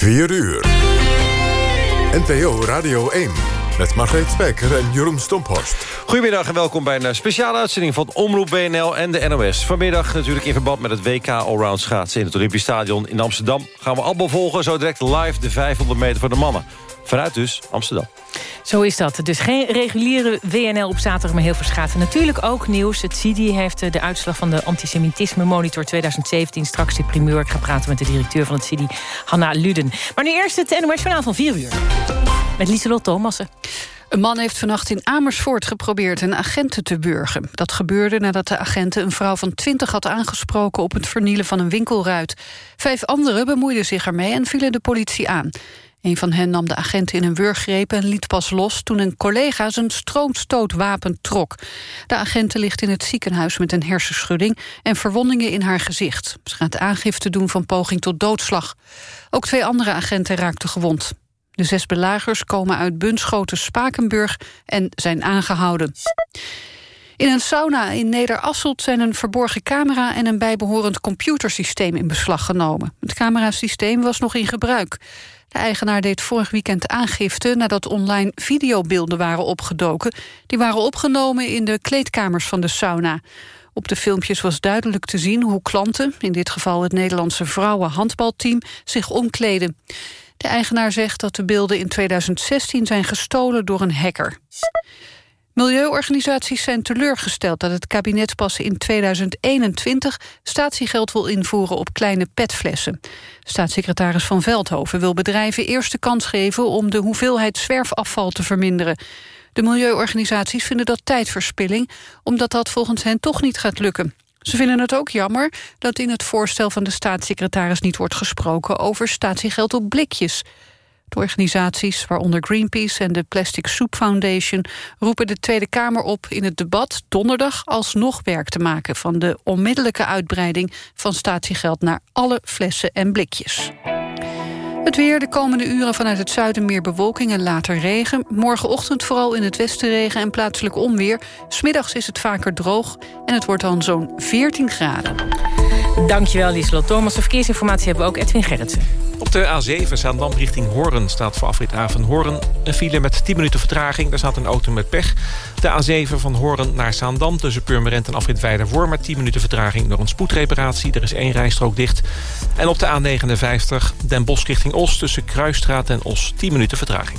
4 uur. NPO Radio 1. Met Margreet Spijker en Jeroen Stomphorst. Goedemiddag en welkom bij een speciale uitzending van Omroep BNL en de NOS. Vanmiddag natuurlijk in verband met het WK Allround schaatsen in het Olympisch Stadion in Amsterdam. Gaan we allemaal volgen, zo direct live de 500 meter voor de mannen. Vanuit dus Amsterdam. Zo is dat. Dus geen reguliere WNL op zaterdag, maar heel veel. Natuurlijk ook nieuws. Het CIDI heeft eh, de uitslag van de antisemitisme monitor 2017. Straks de primeur. Ik ga praten met de directeur van het CIDI, Hanna Luden. Maar nu eerst het NOS Journaal van 4 uur. Met Lieselot Thomassen. Een man heeft vannacht in Amersfoort geprobeerd een agent te burgen. Dat gebeurde nadat de agenten een vrouw van 20 had aangesproken... op het vernielen van een winkelruit. Vijf anderen bemoeiden zich ermee en vielen de politie aan. Een van hen nam de agent in een wurggreep en liet pas los... toen een collega zijn stroomstootwapen trok. De agent ligt in het ziekenhuis met een hersenschudding... en verwondingen in haar gezicht. Ze gaat aangifte doen van poging tot doodslag. Ook twee andere agenten raakten gewond. De zes belagers komen uit Bunschoten-Spakenburg en zijn aangehouden. In een sauna in Nederasselt zijn een verborgen camera... en een bijbehorend computersysteem in beslag genomen. Het camerasysteem was nog in gebruik. De eigenaar deed vorig weekend aangifte nadat online videobeelden waren opgedoken. Die waren opgenomen in de kleedkamers van de sauna. Op de filmpjes was duidelijk te zien hoe klanten, in dit geval het Nederlandse vrouwenhandbalteam, zich omkleden. De eigenaar zegt dat de beelden in 2016 zijn gestolen door een hacker. Milieuorganisaties zijn teleurgesteld dat het kabinet pas in 2021 statiegeld wil invoeren op kleine petflessen. Staatssecretaris Van Veldhoven wil bedrijven eerst de kans geven om de hoeveelheid zwerfafval te verminderen. De milieuorganisaties vinden dat tijdverspilling, omdat dat volgens hen toch niet gaat lukken. Ze vinden het ook jammer dat in het voorstel van de staatssecretaris niet wordt gesproken over statiegeld op blikjes. De organisaties, waaronder Greenpeace en de Plastic Soup Foundation... roepen de Tweede Kamer op in het debat donderdag alsnog werk te maken... van de onmiddellijke uitbreiding van statiegeld naar alle flessen en blikjes. Het weer de komende uren vanuit het zuiden meer bewolking en later regen. Morgenochtend vooral in het westen regen en plaatselijk onweer. Smiddags is het vaker droog en het wordt dan zo'n 14 graden. Dankjewel, Lieselot Thomas. De verkeersinformatie hebben we ook Edwin Gerritsen. Op de A7 Zaandam richting Hoorn staat voor afrit A Hoorn... een file met 10 minuten vertraging. Daar staat een auto met pech. De A7 van Hoorn naar Zaandam tussen Purmerend en afrit Weiderworm... met 10 minuten vertraging door een spoedreparatie. Er is één rijstrook dicht. En op de A59 Den Bosch richting Os tussen Kruisstraat en Os... 10 minuten vertraging.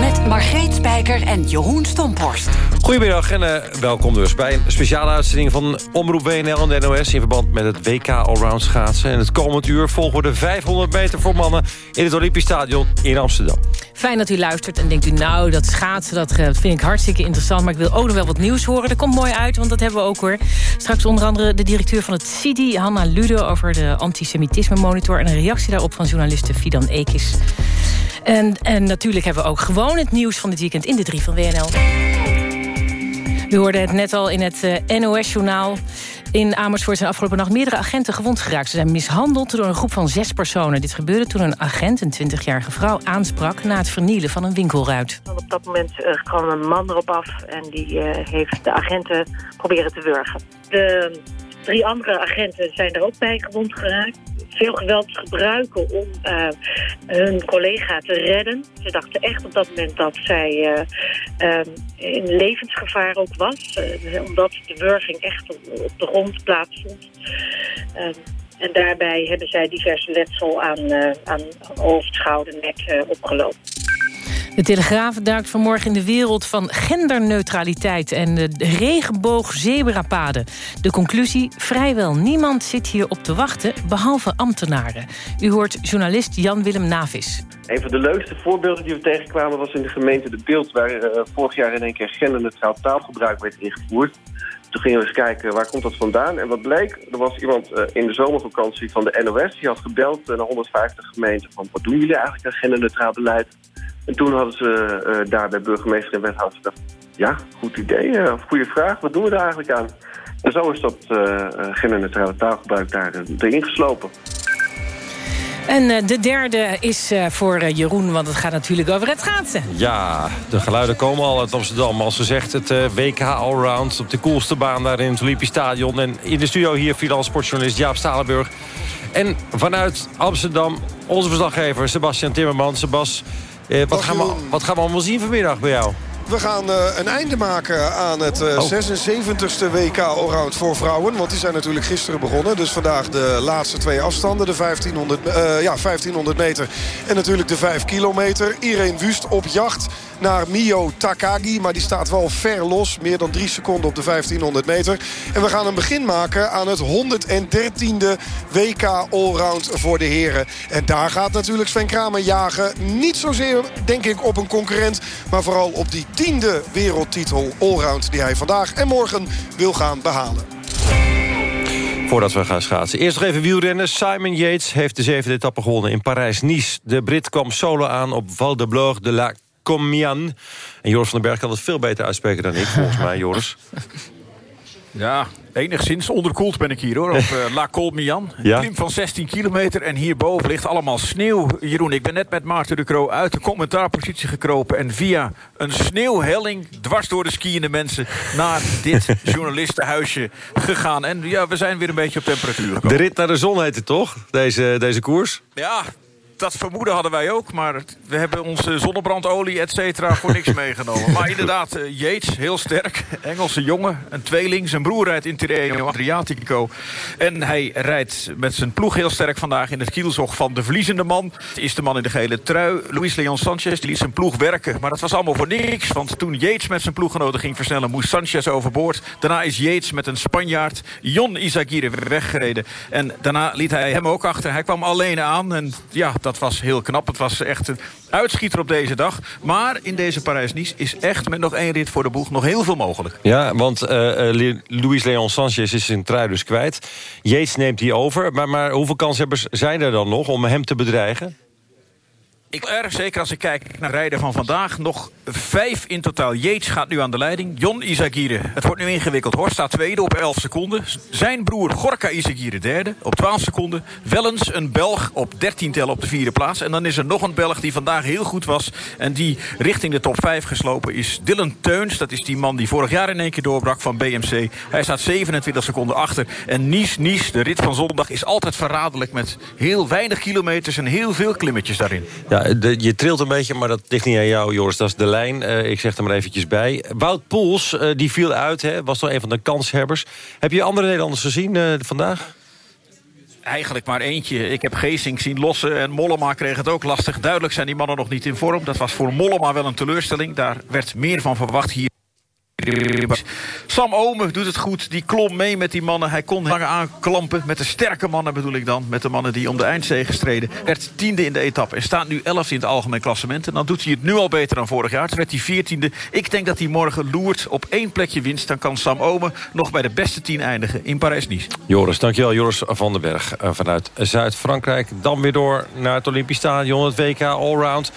Met Margreet Spijker en Jeroen Stomphorst. Goedemiddag en uh, welkom dus bij een speciale uitzending van Omroep WNL en de NOS... in verband met het WK Allround schaatsen. En het komend uur volgen we de 500 meter voor mannen... in het Olympisch Stadion in Amsterdam. Fijn dat u luistert en denkt u, nou, dat schaatsen, dat eh, vind ik hartstikke interessant... maar ik wil ook nog wel wat nieuws horen. Dat komt mooi uit, want dat hebben we ook hoor. Straks onder andere de directeur van het CIDI, Hanna Lude... over de antisemitisme monitor en een reactie daarop van journaliste Fidan Ekis. En, en natuurlijk hebben we ook gewoon het nieuws van dit weekend in de drie van WNL. U hoorde het net al in het uh, NOS-journaal. In Amersfoort zijn afgelopen nacht meerdere agenten gewond geraakt. Ze zijn mishandeld door een groep van zes personen. Dit gebeurde toen een agent, een 20-jarige vrouw, aansprak... na het vernielen van een winkelruit. Op dat moment uh, kwam een man erop af... en die uh, heeft de agenten proberen te wurgen. De drie andere agenten zijn er ook bij gewond geraakt veel geweld gebruiken om uh, hun collega te redden. Ze dachten echt op dat moment dat zij uh, um, in levensgevaar ook was. Uh, omdat de wurging echt op, de grond plaatsvond. Um, en daarbij hebben zij diverse letsel aan, aan hoofd, schouder, nek opgelopen. De Telegraaf duikt vanmorgen in de wereld van genderneutraliteit... en de regenboog-zebrapaden. De conclusie, vrijwel niemand zit hier op te wachten... behalve ambtenaren. U hoort journalist Jan-Willem Navis. Een van de leukste voorbeelden die we tegenkwamen... was in de gemeente De Beeld... waar uh, vorig jaar in één keer genderneutraal taalgebruik werd ingevoerd. Toen gingen we eens kijken, waar komt dat vandaan? En wat bleek, er was iemand uh, in de zomervakantie van de NOS... die had gebeld naar 150 gemeenten van... wat doen jullie eigenlijk aan genderneutraal beleid? En toen hadden ze uh, daar bij burgemeester en wethouder gedacht... ja, goed idee, uh, goede vraag, wat doen we daar eigenlijk aan? En zo is dat uh, genderneutrale taalgebruik daar erin geslopen. En de derde is voor Jeroen, want het gaat natuurlijk over het schaatsen. Ja, de geluiden komen al uit Amsterdam. Als ze zegt het WK Allround op de coolste baan daar in het Olympisch Stadion. En in de studio hier freelance sportjournalist Jaap Stalenburg. En vanuit Amsterdam onze verslaggever Sebastian Timmerman. Sebas, eh, wat, gaan we, wat gaan we allemaal zien vanmiddag bij jou? We gaan uh, een einde maken aan het uh, oh. 76e WK Allround voor vrouwen. Want die zijn natuurlijk gisteren begonnen. Dus vandaag de laatste twee afstanden. De 1500, uh, ja, 1500 meter en natuurlijk de 5 kilometer. Irene Wust op jacht naar Mio Takagi. Maar die staat wel ver los. Meer dan drie seconden op de 1500 meter. En we gaan een begin maken aan het 113e WK Allround voor de heren. En daar gaat natuurlijk Sven Kramer jagen. Niet zozeer, denk ik, op een concurrent. Maar vooral op die tiende wereldtitel Allround die hij vandaag en morgen wil gaan behalen. Voordat we gaan schaatsen. Eerst nog even wielrennen. Simon Yates heeft de zevende etappe gewonnen in Parijs-Nice. De Brit kwam solo aan op Val de Blore de la Comian. En Joris van den Berg kan het veel beter uitspreken dan ik, volgens mij, Joris. Ja, enigszins onderkoeld ben ik hier hoor, op uh, La Colmian. Een ja? klim van 16 kilometer en hierboven ligt allemaal sneeuw. Jeroen, ik ben net met Maarten de Croo uit de commentaarpositie gekropen... en via een sneeuwhelling dwars door de skiënde mensen... naar dit journalistenhuisje gegaan. En ja, we zijn weer een beetje op temperatuur gekomen. De rit naar de zon heet het toch, deze, deze koers? Ja, dat vermoeden hadden wij ook. Maar we hebben onze zonnebrandolie, et cetera, voor niks meegenomen. Maar inderdaad, uh, Yates, heel sterk. Engelse jongen, een tweeling. Zijn broer rijdt in Tirreno Adriatico. En hij rijdt met zijn ploeg heel sterk vandaag... in het kielzog van de verliezende man. Het is de man in de gele trui. Luis Leon Sanchez, die liet zijn ploeg werken. Maar dat was allemaal voor niks. Want toen Yates met zijn ploeggenoten ging versnellen... moest Sanchez overboord. Daarna is Yates met een Spanjaard, Jon Izagirre, weggereden. En daarna liet hij hem ook achter. Hij kwam alleen aan. En ja, dat was heel knap. Het was echt een uitschieter op deze dag. Maar in deze Parijs-Nice is echt met nog één rit voor de boeg nog heel veel mogelijk. Ja, want uh, Luis Leon Sanchez is zijn trui dus kwijt. Yates neemt die over. Maar, maar hoeveel kanshebbers zijn er dan nog om hem te bedreigen? Ik erg zeker als ik kijk naar rijden van vandaag. Nog vijf in totaal. Yates gaat nu aan de leiding. Jon Izagirre. Het wordt nu ingewikkeld. Horst staat tweede op 11 seconden. Zijn broer Gorka Izagirre derde op 12 seconden. Wellens een Belg op 13 tel op de vierde plaats. En dan is er nog een Belg die vandaag heel goed was. En die richting de top 5 geslopen is Dylan Teuns. Dat is die man die vorig jaar in één keer doorbrak van BMC. Hij staat 27 seconden achter. En Nice, de rit van zondag, is altijd verraderlijk... met heel weinig kilometers en heel veel klimmetjes daarin. Je trilt een beetje, maar dat ligt niet aan jou, Joris. Dat is de lijn. Uh, ik zeg er maar eventjes bij. Wout Poels, uh, die viel uit, hè, was toch een van de kanshebbers. Heb je andere Nederlanders gezien uh, vandaag? Eigenlijk maar eentje. Ik heb Geesing zien lossen en Mollema kreeg het ook lastig. Duidelijk zijn die mannen nog niet in vorm. Dat was voor Mollema wel een teleurstelling. Daar werd meer van verwacht hier. Sam Omen doet het goed. Die klom mee met die mannen. Hij kon langer aanklampen. Met de sterke mannen bedoel ik dan. Met de mannen die om de eindzege streden. Werd tiende in de etappe. En staat nu elfde in het algemeen klassement. En dan doet hij het nu al beter dan vorig jaar. Toen werd hij veertiende. Ik denk dat hij morgen loert op één plekje winst. Dan kan Sam Omen nog bij de beste tien eindigen in Parijs-Nice. Joris, dankjewel. Joris van den Berg eh, vanuit Zuid-Frankrijk. Dan weer door naar het Olympisch Stadion. Het WK Allround.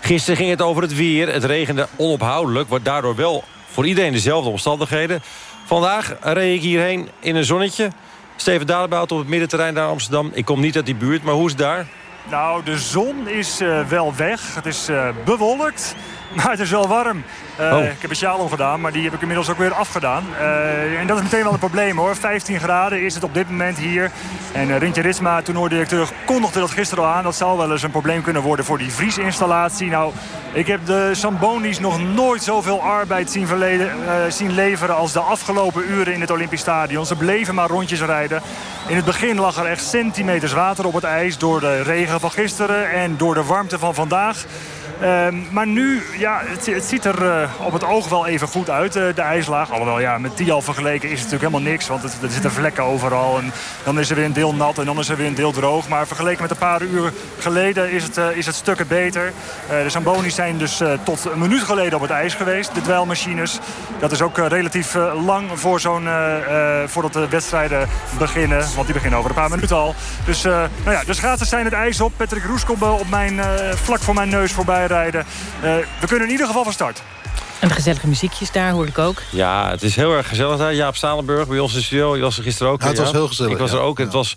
Gisteren ging het over het weer. Het regende onophoudelijk. Wordt daardoor wel voor iedereen dezelfde omstandigheden. Vandaag reed ik hierheen in een zonnetje. Steven Dalebout op het middenterrein daar in Amsterdam. Ik kom niet uit die buurt, maar hoe is het daar? Nou, de zon is uh, wel weg. Het is uh, bewolkt. Maar het is wel warm. Uh, oh. Ik heb een sjaal omgedaan, maar die heb ik inmiddels ook weer afgedaan. Uh, en dat is meteen wel een probleem hoor. 15 graden is het op dit moment hier. En uh, Rintje Ritsma, toernooidirecteur, kondigde dat gisteren al aan. Dat zal wel eens een probleem kunnen worden voor die vriesinstallatie. Nou, ik heb de Sambonis nog nooit zoveel arbeid zien, verleden, zien leveren... als de afgelopen uren in het Olympisch Stadion. Ze bleven maar rondjes rijden. In het begin lag er echt centimeters water op het ijs... door de regen van gisteren en door de warmte van vandaag... Uh, maar nu, ja, het, ziet er uh, op het oog wel even goed uit, uh, de ijslaag. Alhoewel, ja, met die al vergeleken is het natuurlijk helemaal niks. Want het, er zitten vlekken overal. En dan is er weer een deel nat en dan is er weer een deel droog. Maar vergeleken met een paar uur geleden is het, uh, is het stukken beter. de Zambonis zijn dus tot een minuut geleden op het ijs geweest. De dweilmachines. Dat is ook relatief lang voor zo'n voordat de wedstrijden beginnen. Want die beginnen over een paar minuten al. Dus nou ja, de schaatsers zijn het ijs op. Patrick Roes komt op mijn, vlak voor mijn neus voorbij rijden. Uh, we kunnen in ieder geval van start. En de gezellige muziekjes daar hoor ik ook. Ja, het is heel erg gezellig daar. Jaap Stalenburg bij ons in de studio. Je was er gisteren ook. Ja, het was heel gezellig. Ik was er ook. Het was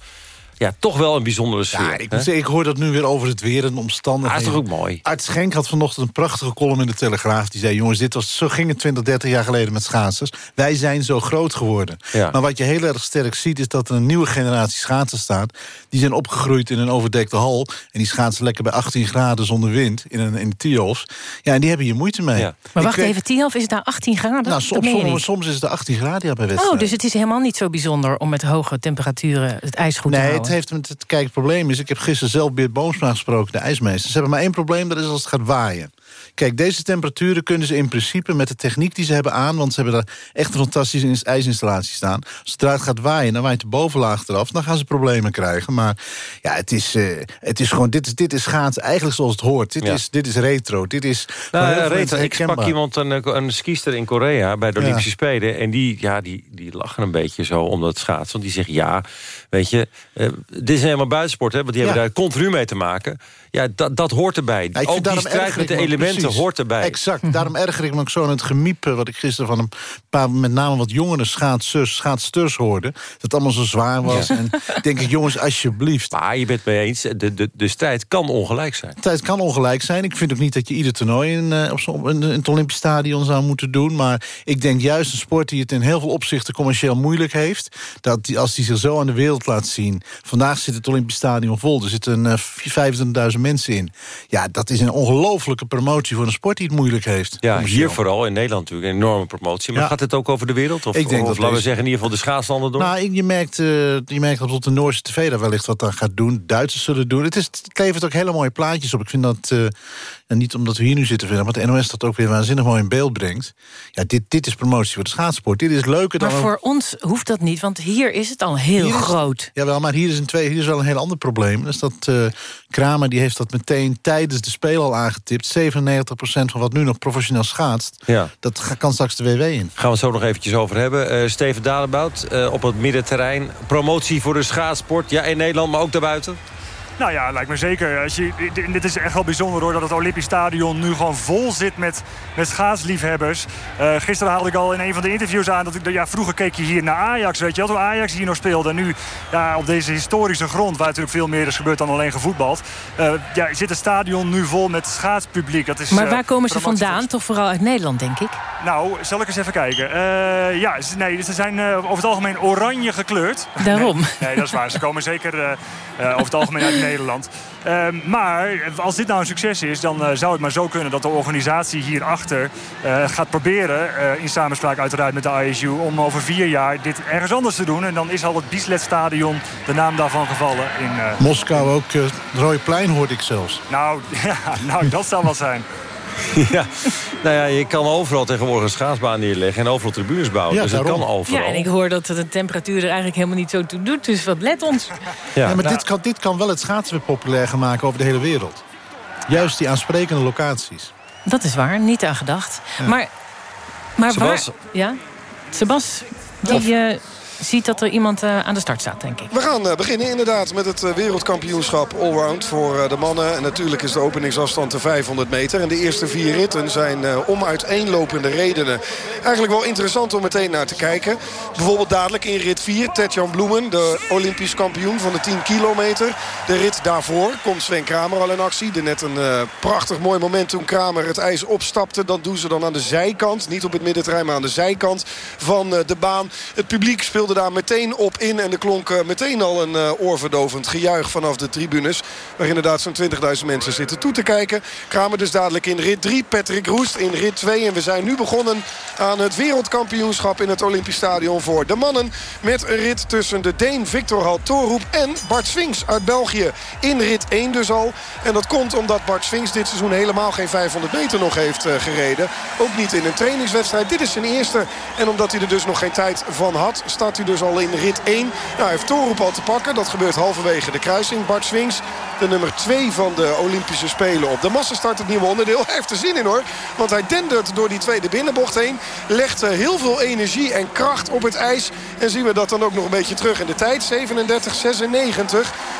ja, toch wel een bijzondere sfeer. Ja, ik, ik hoor dat nu weer over het weer en omstandigheden. Ah, is toch ook mooi? Art Schenk had vanochtend een prachtige column in de Telegraaf. Die zei, jongens, dit was, zo ging het 20, 30 jaar geleden met schaatsers. Wij zijn zo groot geworden. Ja. Maar wat je heel erg sterk ziet, is dat er een nieuwe generatie schaatsers staat. Die zijn opgegroeid in een overdekte hal. En die schaatsen lekker bij 18 graden zonder wind in een, in Tialf. Ja, en die hebben je moeite mee. Ja. Maar wacht even, Tialf, is het daar 18 graden? Nou, soms, soms, soms, is het 18 graden ja, bij wedstrijden. Oh, dus het is helemaal niet zo bijzonder om met hoge temperaturen het ijs goed nee, te houden? Heeft met het kijken het probleem is... ik heb gisteren zelf Beert Boomsma gesproken, de ijsmeester. Ze hebben maar één probleem, dat is als het gaat waaien. Kijk, deze temperaturen kunnen ze in principe met de techniek die ze hebben aan... want ze hebben daar echt een fantastische ijsinstallatie staan. Zodra het gaat waaien, dan waait de bovenlaag eraf... dan gaan ze problemen krijgen. Maar ja, het is, uh, het is gewoon... Dit is, dit is schaats eigenlijk zoals het hoort. Dit, Ja. is, dit is retro. Dit is Nou, ja, retro. ik sprak herkenbaar. iemand, een, een skiester in Korea bij de Ja. Olympische Spelen. En die, ja, die, die lachen een beetje zo om dat schaatsen. Want die zeggen, ja, weet je, eh, dit is helemaal buitensport. Hè, want die hebben Ja. daar continu mee te maken. Ja, dat, dat hoort erbij. Ja, Ook die daarom strijd erger met de ik me ook elementen precies. hoort erbij. Exact, daarom erger ik me ook zo aan het gemiep... eh, wat ik gisteren van een paar, met name wat jongere schaatsers, schaatsters hoorde. Dat het allemaal zo zwaar was. Ja. En denk ik, jongens, alsjeblieft. Maar je bent mee eens, de, de, de strijd kan ongelijk zijn. De tijd kan ongelijk zijn. Ik vind ook niet dat je ieder toernooi in, eh, op zo'n- in, in het Olympisch Stadion zou moeten doen. Maar ik denk juist een sport die het in heel veel opzichten commercieel moeilijk heeft... dat die, als die zich zo aan de wereld laat zien... Vandaag zit het Olympisch Stadion vol. Er zitten eh, 25.000 mensen in. Ja, dat is een ongelofelijke promotie voor een sport die het moeilijk heeft. Ja, commercieel. hier vooral in Nederland natuurlijk een enorme promotie. Maar Ja. gaat het ook over de wereld? Of, Ik denk of dat laten we zeggen in ieder geval de schaatslanden door? Nou, je merkt, eh, je merkt dat op de Noorse tv daar wellicht wat aan gaat doen. Duitsers zullen het doen. Het, is, het levert ook hele mooie plaatjes op. Ik vind dat, eh, en niet omdat we hier nu zitten maar de NOS dat ook weer waanzinnig mooi in beeld brengt. Ja, dit, dit is promotie voor de schaatsport. Dit is leuker Maar dan... voor ons hoeft dat niet, want hier is het al heel Hier is- groot. Jawel, maar hier is, een twee, hier is wel een heel ander probleem. Dus dat eh, Kramer die heeft dat meteen tijdens de Spelen al aangetipt. 97% van wat nu nog professioneel schaatst... Ja. dat kan straks de WW in. Gaan we het zo nog eventjes over hebben. Eh, Steven Dalebout eh, op het middenterrein. Promotie voor de schaatsport. Ja, in Nederland, maar ook daarbuiten. Nou ja, lijkt me zeker. Als je, dit- is echt wel bijzonder hoor, dat het Olympisch Stadion nu gewoon vol zit met, met schaatsliefhebbers. Eh, gisteren haalde ik al in een van de interviews aan dat ik, ja, vroeger keek je hier naar Ajax, weet je wel, toen Ajax hier nog speelde. En nu, ja, op deze historische grond, waar natuurlijk veel meer is gebeurd dan alleen gevoetbald, eh, ja, zit het stadion nu vol met schaatspubliek. Dat is, Maar eh, waar komen ze vandaan? Toch vooral uit Nederland, denk ik? nou, zal ik eens even kijken. Eh, ja, nee, ze zijn eh, over het algemeen oranje gekleurd. Daarom. Nee, nee, dat is waar. Ze komen zeker eh, eh, over het algemeen uit Nederland. Ehm, maar als dit nou een succes is, dan eh, zou het maar zo kunnen dat de organisatie hierachter eh gaat proberen, eh, in samenspraak uiteraard met de ISU, om over vier jaar dit ergens anders te doen. En dan is al het Bieslet Stadion, de naam daarvan gevallen. In, Moskou ook, uh, Rooiplein hoorde ik zelfs. nou, ja, nou, dat zou wel zijn. ja. Nou ja, je kan overal tegenwoordig een schaatsbaan neerleggen... en overal tribunes bouwen. Ja, dus het daarom. kan overal. Ja, en ik hoor dat de temperatuur er eigenlijk helemaal niet zo toe doet. Dus wat let ons. Ja. Ja, maar Nou. dit, kan, dit kan wel het schaatsen weer populair gaan maken over de hele wereld. Juist die aansprekende locaties. Dat is waar, niet aan gedacht. Maar, maar Sebas. waar... Ja? Sebas, die... eh, ziet dat er iemand aan de start staat, denk ik. We gaan beginnen inderdaad met het wereldkampioenschap allround voor de mannen. En natuurlijk is de openingsafstand de 500 meter. En de eerste vier ritten zijn om uiteenlopende redenen eigenlijk wel interessant om meteen naar te kijken. Bijvoorbeeld dadelijk in rit 4, Tetjan Bloemen, de Olympisch kampioen van de 10 kilometer. De rit daarvoor komt Sven Kramer al in actie. De net een uh, prachtig mooi moment toen Kramer het ijs opstapte. Dat doen ze dan aan de zijkant. Niet op het middenterrein, maar aan de zijkant van uh, de baan. Het publiek speelde daar meteen op in. En er klonk uh, meteen al een oorverdovend gejuich vanaf de tribunes. Waar inderdaad zo'n 20.000 mensen zitten toe te kijken. Kramer dus dadelijk in rit 3. Patrick Roest in rit 2. En we zijn nu begonnen aan het wereldkampioenschap in het Olympisch Stadion voor de mannen. Met een rit tussen de Deen Victor Haltorup en Bart Swings uit België. In rit 1 dus al. En dat komt omdat Bart Swings dit seizoen helemaal geen 500 meter nog heeft uh, gereden. Ook niet in een trainingswedstrijd. Dit is zijn eerste. En omdat hij er dus nog geen tijd van had, start hij dus al in rit 1. Nou, hij heeft Torup al te pakken. Dat gebeurt halverwege de kruising. Bart Swings, de nummer 2 van de Olympische Spelen op de massastart. Het nieuwe onderdeel. Hij heeft er zin in hoor. Want hij dendert door die tweede binnenbocht heen. Legt uh, heel veel energie en kracht op het ijs. En zien we dat dan ook nog een beetje terug in de tijd. 37-96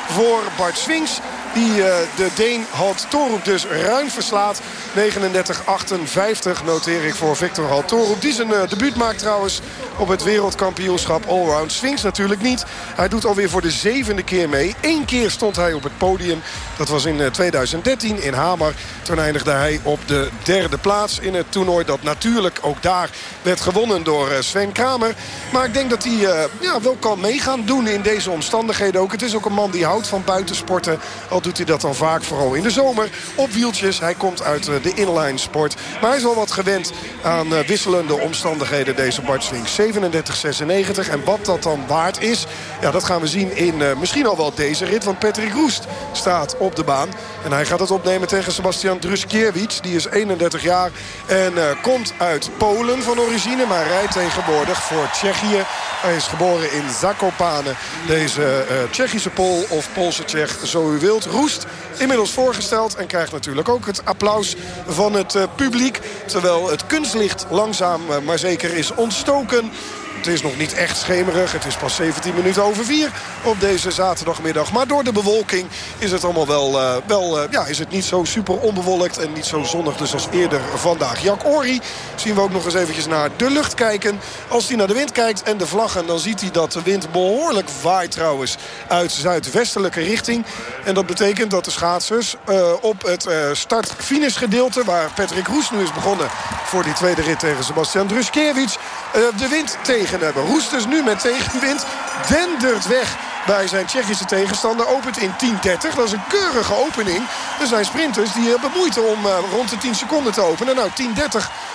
voor Bart Swings. Die uh, de Deen Halt Torup dus ruim verslaat. 39-58 noteer ik voor Victor Halt Torup. Die zijn uh, debuut maakt trouwens op het wereldkampioenschap Allround. Swings natuurlijk niet. Hij doet alweer voor de zevende keer mee. Eén keer stond hij op het podium. Dat was in uh, 2013 in Hamer. Toen eindigde hij op de derde plaats in het toernooi. Dat natuurlijk ook daar werd gewonnen door Sven Kramer. Maar ik denk dat hij ja, wel kan meegaan doen in deze omstandigheden ook. Het is ook een man die houdt van buitensporten. Al doet hij dat dan vaak, vooral in de zomer. Op wieltjes. Hij komt uit de inline sport. Maar hij is wel wat gewend aan wisselende omstandigheden, deze Bart Swings. 37-96. En wat dat dan waard is, ja, dat gaan we zien in misschien al wel deze rit. Want Patrick Roest staat op de baan. En hij gaat het opnemen tegen Sebastian Druskiewicz. Die is 31 jaar en komt uit Polen van origine. Maar rijdt tegenwoordig voor Tsjechië. Hij is geboren in Zakopane. Deze uh, Tsjechische Pool of Poolse Tsjech, zo u wilt. Roest inmiddels voorgesteld. En krijgt natuurlijk ook het applaus van het uh, publiek. Terwijl het kunstlicht langzaam maar zeker is ontstoken. Het is nog niet echt schemerig. Het is pas 17 minuten over 4 op deze zaterdagmiddag. Maar door de bewolking is het allemaal wel, uh, wel uh, ja, is het niet zo super onbewolkt. En niet zo zonnig dus als eerder vandaag. Jack Ori zien we ook nog eens eventjes naar de lucht kijken. Als hij naar de wind kijkt en de vlaggen... dan ziet hij dat de wind behoorlijk waait trouwens uit zuidwestelijke richting. En dat betekent dat de schaatsers uh, op het start-finish gedeelte... waar Patrick Roes nu is begonnen voor die tweede rit tegen Sebastian Druskiewicz... de wind tegen hebben. Roest dus nu met tegenwind dendert weg bij zijn Tsjechische tegenstander. Opent in 10.30. Dat is een keurige opening. Er zijn sprinters die hebben moeite om uh, rond de 10 seconden te openen. Nou, 10.30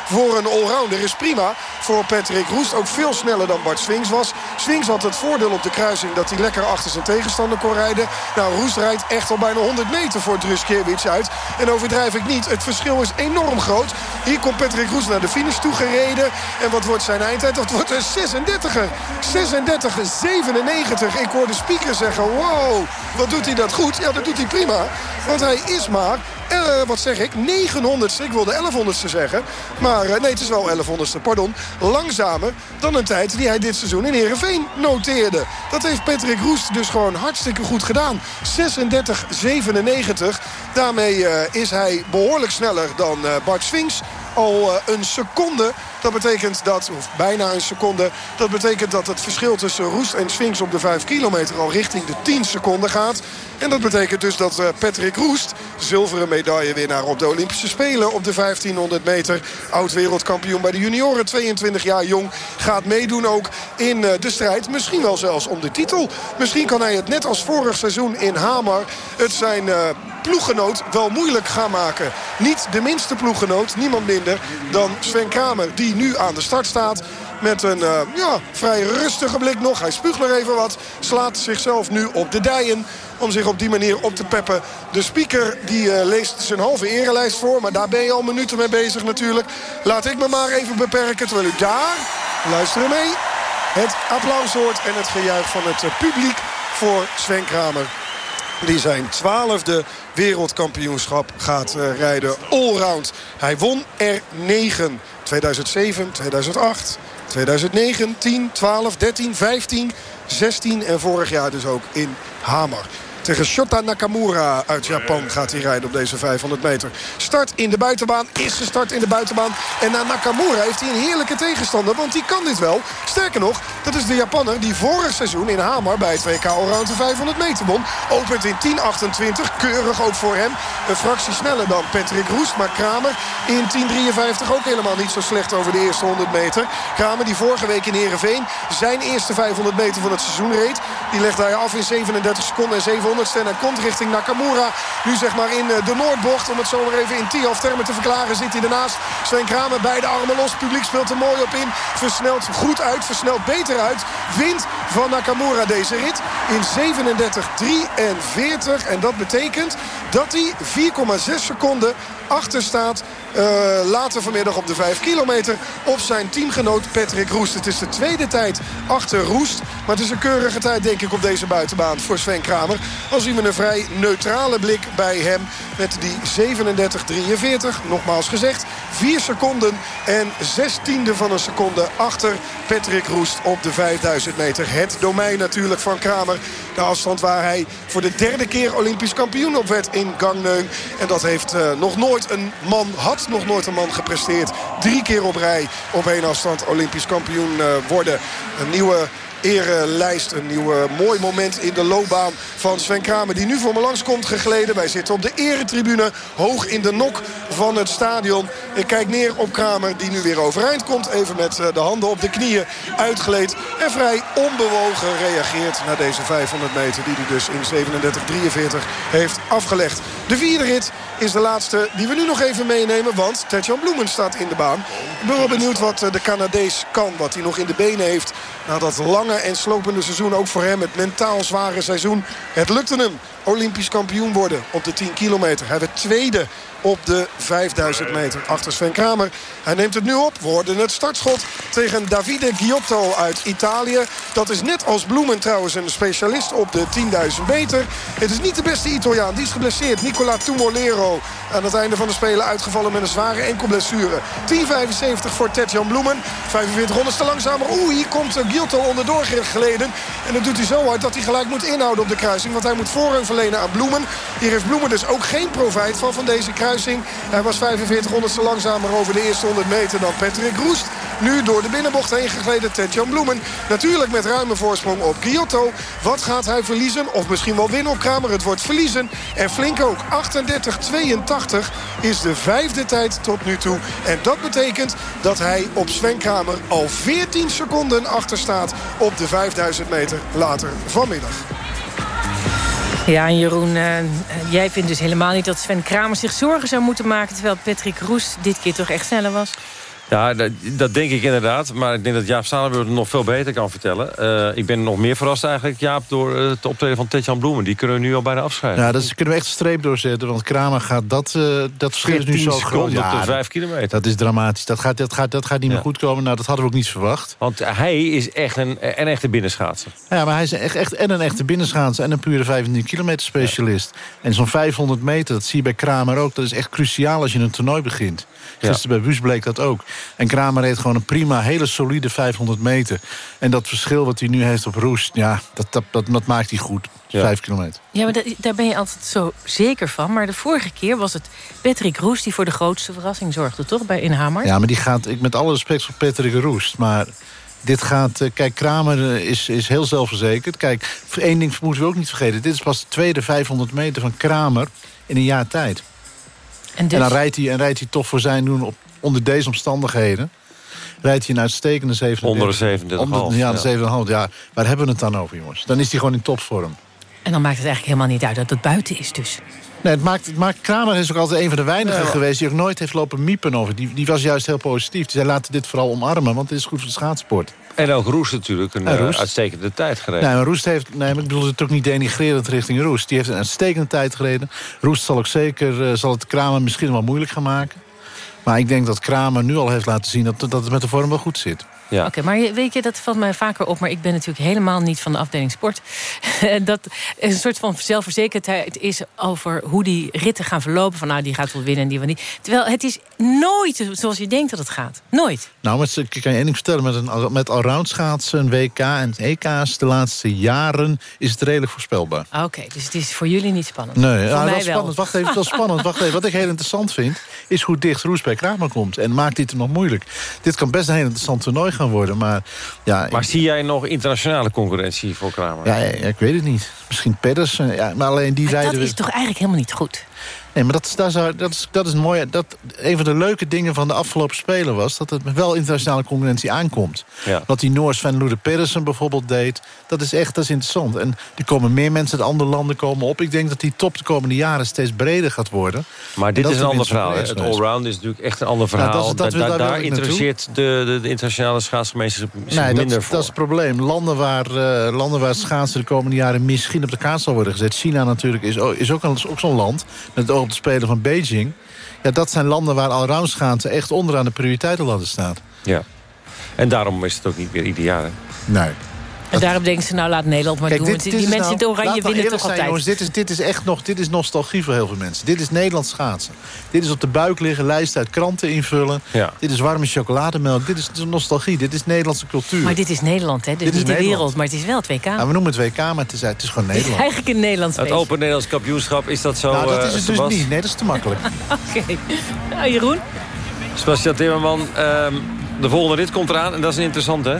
voor een allrounder is prima voor Patrick Roest. Ook veel sneller dan Bart Swings was. Swings had het voordeel op de kruising dat hij lekker achter zijn tegenstander kon rijden. Nou, Roest rijdt echt al bijna 100 meter voor Druskiewicz uit. En overdrijf ik niet. Het verschil is enorm groot. Hier komt Patrick Roest naar de finish toe gereden. En wat wordt zijn eindtijd? Dat wordt een 36er. 36, 97. Ik hoor de speaker zeggen, wow, wat doet hij dat goed? Ja, dat doet hij prima. Want hij is maar uh, wat zeg ik, 900ste. Ik wilde 1100ste zeggen. Maar uh, nee, het is wel 1100ste, pardon. Langzamer dan een tijd die hij dit seizoen in Heerenveen noteerde. Dat heeft Patrick Roest dus gewoon hartstikke goed gedaan. 36-97. Daarmee uh, is hij behoorlijk sneller dan Bart Swings al een seconde. Dat betekent dat, of bijna een seconde... dat betekent dat het verschil tussen Roest en Sphinx op de 5 kilometer... al richting de 10 seconden gaat. En dat betekent dus dat Patrick Roest, zilveren medaillewinnaar op de Olympische Spelen... op de 1500 meter, oud-wereldkampioen bij de junioren, 22 jaar jong... gaat meedoen ook in uh, de strijd, misschien wel zelfs om de titel. Misschien kan hij het net als vorig seizoen in Hamar... het zijn ploeggenoot wel moeilijk gaan maken. Niet de minste ploeggenoot, niemand minder dan Sven Kramer... die nu aan de start staat met een uh, ja, vrij rustige blik nog. Hij spuugt nog even wat. Slaat zichzelf nu op de dijen om zich op die manier op te peppen. De speaker die uh, leest zijn halve erelijst voor. Maar daar ben je al minuten mee bezig natuurlijk. Laat ik me maar even beperken. Terwijl u daar, luisteren mee, het applaus hoort en het gejuich van het uh, publiek voor Sven Kramer. Die zijn twaalfde wereldkampioenschap gaat rijden allround. Hij won er 9. 2007, 2008, 2009, 10, 12, 13, 15, 16 en vorig jaar dus ook in Hamar. Tegen Shota Nakamura uit Japan gaat hij rijden op deze 500 meter. Start in de buitenbaan. Is de start in de buitenbaan. En na Nakamura heeft hij een heerlijke tegenstander. Want die kan dit wel. Sterker nog, dat is de Japanner die vorig seizoen in Hamar... bij het WK Allround de 500 meter won. Opent in 10.28. Keurig ook voor hem. Een fractie sneller dan Patrick Roest. Maar Kramer in 10.53 ook helemaal niet zo slecht over de eerste 100 meter. Kramer die vorige week in Heerenveen zijn eerste 500 meter van het seizoen reed. Die legde hij af in 37 seconden en 700 en hij komt richting Nakamura. Nu zeg maar in eh, de Noordbocht. Om het zo maar even in Tiaf termen te verklaren. Zit hij ernaast. Sven Kramer beide armen los. publiek speelt er mooi op in. Versnelt goed uit. Versnelt beter uit. Wint van Nakamura deze rit. In 37-43. En dat betekent dat hij 4,6 seconden achter staat. Uh, later vanmiddag op de 5 kilometer op zijn teamgenoot Patrick Roest. Het is de tweede tijd achter Roest. Maar het is een keurige tijd denk ik op deze buitenbaan voor Sven Kramer. Al zien we een vrij neutrale blik bij hem met die 37-43. Nogmaals gezegd, 4 seconden en 6 tiende van een seconde achter Patrick Roest op de 5000 meter. Het domein natuurlijk van Kramer. De afstand waar hij voor de derde keer Olympisch kampioen op werd in Gangneung. En dat heeft uh, nog nooit een man, had nog nooit een man gepresteerd. Drie keer op rij op één afstand Olympisch kampioen uh, worden. Een nieuwe erenlijst. Een nieuw mooi moment in de loopbaan van Sven Kramer. Die nu voor me langs komt gegleden. Wij zitten op de eretribune. Hoog in de nok van het stadion. Ik kijk neer op Kramer die nu weer overeind komt. Even met de handen op de knieën uitgeleed. En vrij onbewogen reageert naar deze 500 meter. Die hij dus in 37-43 heeft afgelegd. De vierde rit is de laatste die we nu nog even meenemen. Want Tetjan Bloemen staat in de baan. Ik ben wel benieuwd wat de Canadees kan. Wat hij nog in de benen heeft. Na dat lange en slopende seizoen. Ook voor hem het mentaal zware seizoen. Het lukte hem. Olympisch kampioen worden op de 10 kilometer. Hij werd tweede op de 5000 meter achter Sven Kramer. Hij neemt het nu op. We hoorden het startschot tegen Davide Giotto uit Italië. Dat is net als Bloemen trouwens een specialist op de 10.000 meter. Het is niet de beste Italiaan. Die is geblesseerd. Nicola Tumolero aan het einde van de Spelen uitgevallen met een zware enkelblessure. 10.75 voor Tetjan Bloemen. 45 honderdste langzamer. Oeh, hier komt Giotto onderdoor geleden. En dat doet hij zo hard dat hij gelijk moet inhouden op de kruising. Want hij moet voorrang verlenen aan Bloemen. Hier heeft Bloemen dus ook geen profijt van, van deze kruising. Hij was 45 honderdste langzamer over de eerste 100 meter dan Patrick Roest. Nu door de binnenbocht heen gegleden Tetjan Bloemen. Natuurlijk met ruime voorsprong op Giotto. Wat gaat hij verliezen? Of misschien wel winnen op Kramer. Het wordt verliezen. En flink ook. 38-82 is de vijfde tijd tot nu toe. En dat betekent dat hij op Sven Kramer al 14 seconden achter staat op de 5000 meter later vanmiddag. Ja, en Jeroen, uh, jij vindt dus helemaal niet dat Sven Kramer zich zorgen zou moeten maken... terwijl Patrick Roes dit keer toch echt sneller was? Ja, dat, dat, denk ik inderdaad. Maar ik denk dat Jaap Stalenburg het nog veel beter kan vertellen. Uh, ik ben nog meer verrast eigenlijk, Jaap, door uh, het optreden van Tetjan Bloemen. Die kunnen we nu al bijna afscheiden. Ja, dat is, kunnen we echt een streep doorzetten. Want Kramer gaat dat, uh, dat verschil is nu zo groot. Ja, op de vijf kilometer. Dat is dramatisch. Dat gaat, dat gaat, dat gaat niet ja. meer goed komen. Nou, dat hadden we ook niet verwacht. Want hij is echt een, een echte binnenschaatser. Ja, maar hij is echt, echt en een echte binnenschaatser... en een pure 15 kilometer specialist. Ja. En zo'n 500 meter, dat zie je bij Kramer ook... dat is echt cruciaal als je een toernooi begint. Gisteren bij Wus bleek dat ook. En Kramer reed gewoon een prima, hele solide 500 meter. En dat verschil wat hij nu heeft op Roest... ja, dat, dat, dat, dat maakt hij goed. Ja. Vijf kilometer. Ja, maar dat, daar ben je altijd zo zeker van. Maar de vorige keer was het Patrick Roest... die voor de grootste verrassing zorgde, toch, bij Inhamer? Ja, maar die gaat... Ik met alle respect voor Patrick Roest, maar... Dit gaat, kijk, Kramer is, is heel zelfverzekerd. Kijk, één ding moeten we ook niet vergeten. Dit is pas de tweede 500 meter van Kramer in een jaar tijd. En, dus... en dan rijdt hij, en rijdt hij toch voor zijn doen op, onder deze omstandigheden rijdt hij een uitstekende 37. Onder de 37 Onder, Ja, de 37 ja. Waar hebben we het dan over, jongens? Dan is hij gewoon in topvorm. En dan maakt het eigenlijk helemaal niet uit dat het buiten is dus. Nee, het maakt, het maakt Kramer is ook altijd een van de weinigen ja, geweest... die ook nooit heeft lopen miepen over. Die, die was juist heel positief. Die zei, laten dit vooral omarmen, want het is goed voor de schaatsport. En ook Roest natuurlijk een uh, uitstekende tijd gereden. Nee, maar Roest heeft, nee, maar ik bedoel het ook niet denigrerend richting Roest. Die heeft een uitstekende tijd gereden. Roest zal ook zeker, uh, zal het Kramer misschien wel moeilijk gaan maken. Maar ik denk dat Kramer nu al heeft laten zien... dat, dat het met de vorm wel goed zit. Ja. Oké, maar weet je, dat valt mij vaker op... maar ik ben natuurlijk helemaal niet van de afdeling sport. dat een soort van zelfverzekerdheid is over hoe die ritten gaan verlopen. Van nou, die gaat wel winnen en die wel niet. Terwijl het is nooit zoals je denkt dat het gaat. Nooit. Nou, met, ik kan je één ding vertellen. Met, een, met allround schaatsen, een WK en EK's de laatste jaren... is het redelijk voorspelbaar. Ah, Oké, dus het is voor jullie niet spannend. Nee, voor ja, mij wel spannend. Wacht even, wel spannend. Wacht even. Wat ik heel interessant vind, is hoe dicht Roes bij Kramer komt. En maakt dit hem nog moeilijk. Dit kan best een heel interessant toernooi gaan worden. Maar, ja, Maar zie jij nog internationale concurrentie voor Kramer? ja, ja, ik weet het niet. Misschien Pedersen. Ja, maar alleen die Maar rijden... dat we- is toch eigenlijk helemaal niet goed? Nee, maar dat, is- dat, is, dat is mooi. Dat, een van de leuke dingen van de afgelopen Spelen was... dat het wel internationale concurrentie aankomt. Ja. Wat die Noors van Loede Pedersen bijvoorbeeld deed... dat is echt dat is interessant. En er komen meer mensen uit andere landen komen op. Ik denk dat die top de komende jaren steeds breder gaat worden. Maar dit is een de ander verhaal. Het allround is natuurlijk echt een ander Ja, verhaal. dat is- dat Da- wil- da- daar interesseert de, de, de internationale schaatsgemeenschap Nee, minder dat, voor. dat is het probleem. Landen waar, eh, landen waar schaatsen de komende jaren misschien op de kaart zal worden gezet. China natuurlijk is, is ook, een- ook zo'n land. Met het oog op de Spelen van Beijing. Ja, dat zijn landen waar allround schaatsen echt onderaan de prioriteitenladder staat. Ja. En daarom is het ook niet meer hè. Nee. En daarom denken ze, nou laat Nederland maar doen. die is mensen nou- in het oranje winnen toch zijn, altijd. Jongens, dit, is, dit is echt nog dit is nostalgie voor heel veel mensen. Dit is Nederlands schaatsen. Dit is op de buik liggen, lijst uit kranten invullen. Ja. Dit is warme chocolademelk. Dit is, dit is nostalgie. Dit is Nederlandse cultuur. Maar dit is Nederland, hè? Dus Dit is niet de Nederland. wereld, maar het is wel het WK. Nou, we noemen het WK, maar het is, het is gewoon Het is Nederland. eigenlijk een Nederlands Het. Open Nederlands kampioenschap, is dat zo, nou, dat eh, is het dus Sebas? niet. Nee, dat is te makkelijk. Oké. Nou, Jeroen? Sebastian Timmerman, ehm, de volgende rit komt eraan. En dat is een interessant, hè?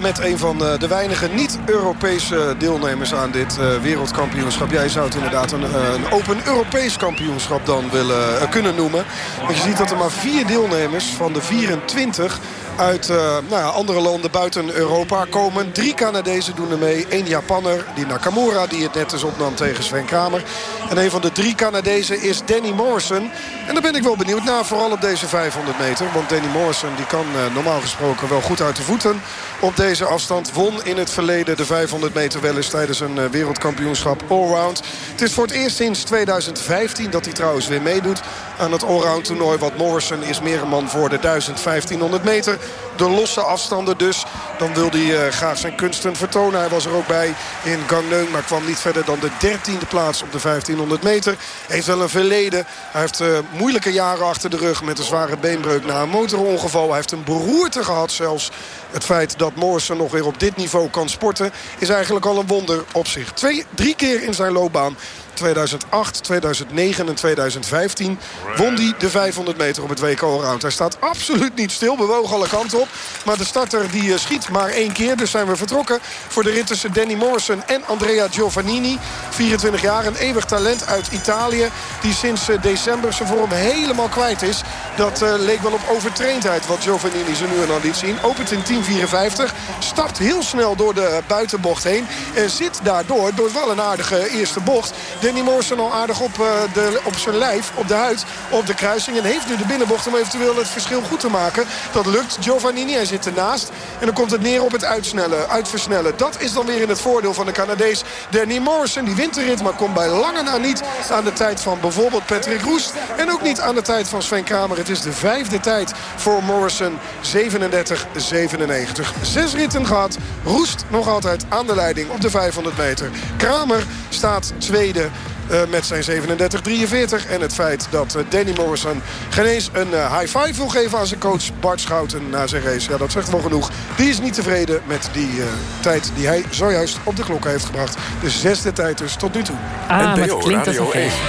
Met een van eh, de weinige niet-Europese deelnemers aan dit eh, wereldkampioenschap. Jij zou het inderdaad een, eh, een open Europees kampioenschap dan willen, kunnen noemen. Want je ziet dat er maar vier deelnemers van de 24 uit nou ja, andere landen buiten Europa komen. Drie Canadezen doen er mee. Eén Japanner, die Nakamura, die het net eens opnam tegen Sven Kramer. En een van de drie Canadezen is Danny Morrison. En daar ben ik wel benieuwd naar, vooral op deze 500 meter. Want Danny Morrison die kan normaal gesproken wel goed uit de voeten op deze afstand. Won in het verleden de 500 meter wel eens tijdens een eh, wereldkampioenschap allround. Het is voor het eerst sinds 2015 dat hij trouwens weer meedoet aan het allround toernooi. Want Morrison is meer een man voor de 1500 meter. De losse afstanden dus. Dan wil hij eh, graag zijn kunsten vertonen. Hij was er ook bij in Gangneung. Maar kwam niet verder dan de 13e plaats op de 1500 meter. Heeft wel een verleden. Hij heeft eh, moeilijke jaren achter de rug. Met een zware beenbreuk na een motorongeval. Hij heeft een beroerte gehad zelfs. Het feit dat Morrison nog weer op dit niveau kan sporten... is eigenlijk al een wonder op zich. Twee, drie keer in zijn loopbaan 2008, 2009 en 2015 won hij de 500 meter op het WK Allround. Hij staat absoluut niet stil, bewoog alle kanten op. Maar de starter die eh, schiet maar één keer. Dus zijn we vertrokken voor de rit tussen Danny Morrison en Andrea Giovannini. 24 jaar, een eeuwig talent uit Italië. Die sinds eh, december zijn vorm helemaal kwijt is. Dat eh, leek wel op overtraindheid wat Giovannini ze nu en dan liet zien. Opent in 10.54. Stapt heel snel door de buitenbocht heen. En zit daardoor, door wel een aardige eerste bocht... Danny Morrison al aardig op, eh, de, op zijn lijf, op de huid, op de kruising. En heeft nu de binnenbocht om eventueel het verschil goed te maken. Dat lukt. Giovannini, hij zit ernaast. En dan komt het neer op het uitsnellen, uitversnellen. Dat is dan weer in het voordeel van de Canadees. Danny Morrison, die wint de rit, maar komt bij lange na niet aan de tijd van bijvoorbeeld Patrick Roest. En ook niet aan de tijd van Sven Kramer. Het is de vijfde tijd voor Morrison. 37-97. Zes ritten gehad. Roest nog altijd aan de leiding op de 500 meter. Kramer staat tweede. eh, met zijn 37-43. En het feit dat eh, Danny Morrison geen eens een eh, high five wil geven aan zijn coach Bart Schouten na zijn race. Ja, dat zegt wel genoeg. Die is niet tevreden met die eh, tijd die hij zojuist op de klok heeft gebracht. De zesde tijd dus tot nu toe. Ah, maar het klinkt als een feestje.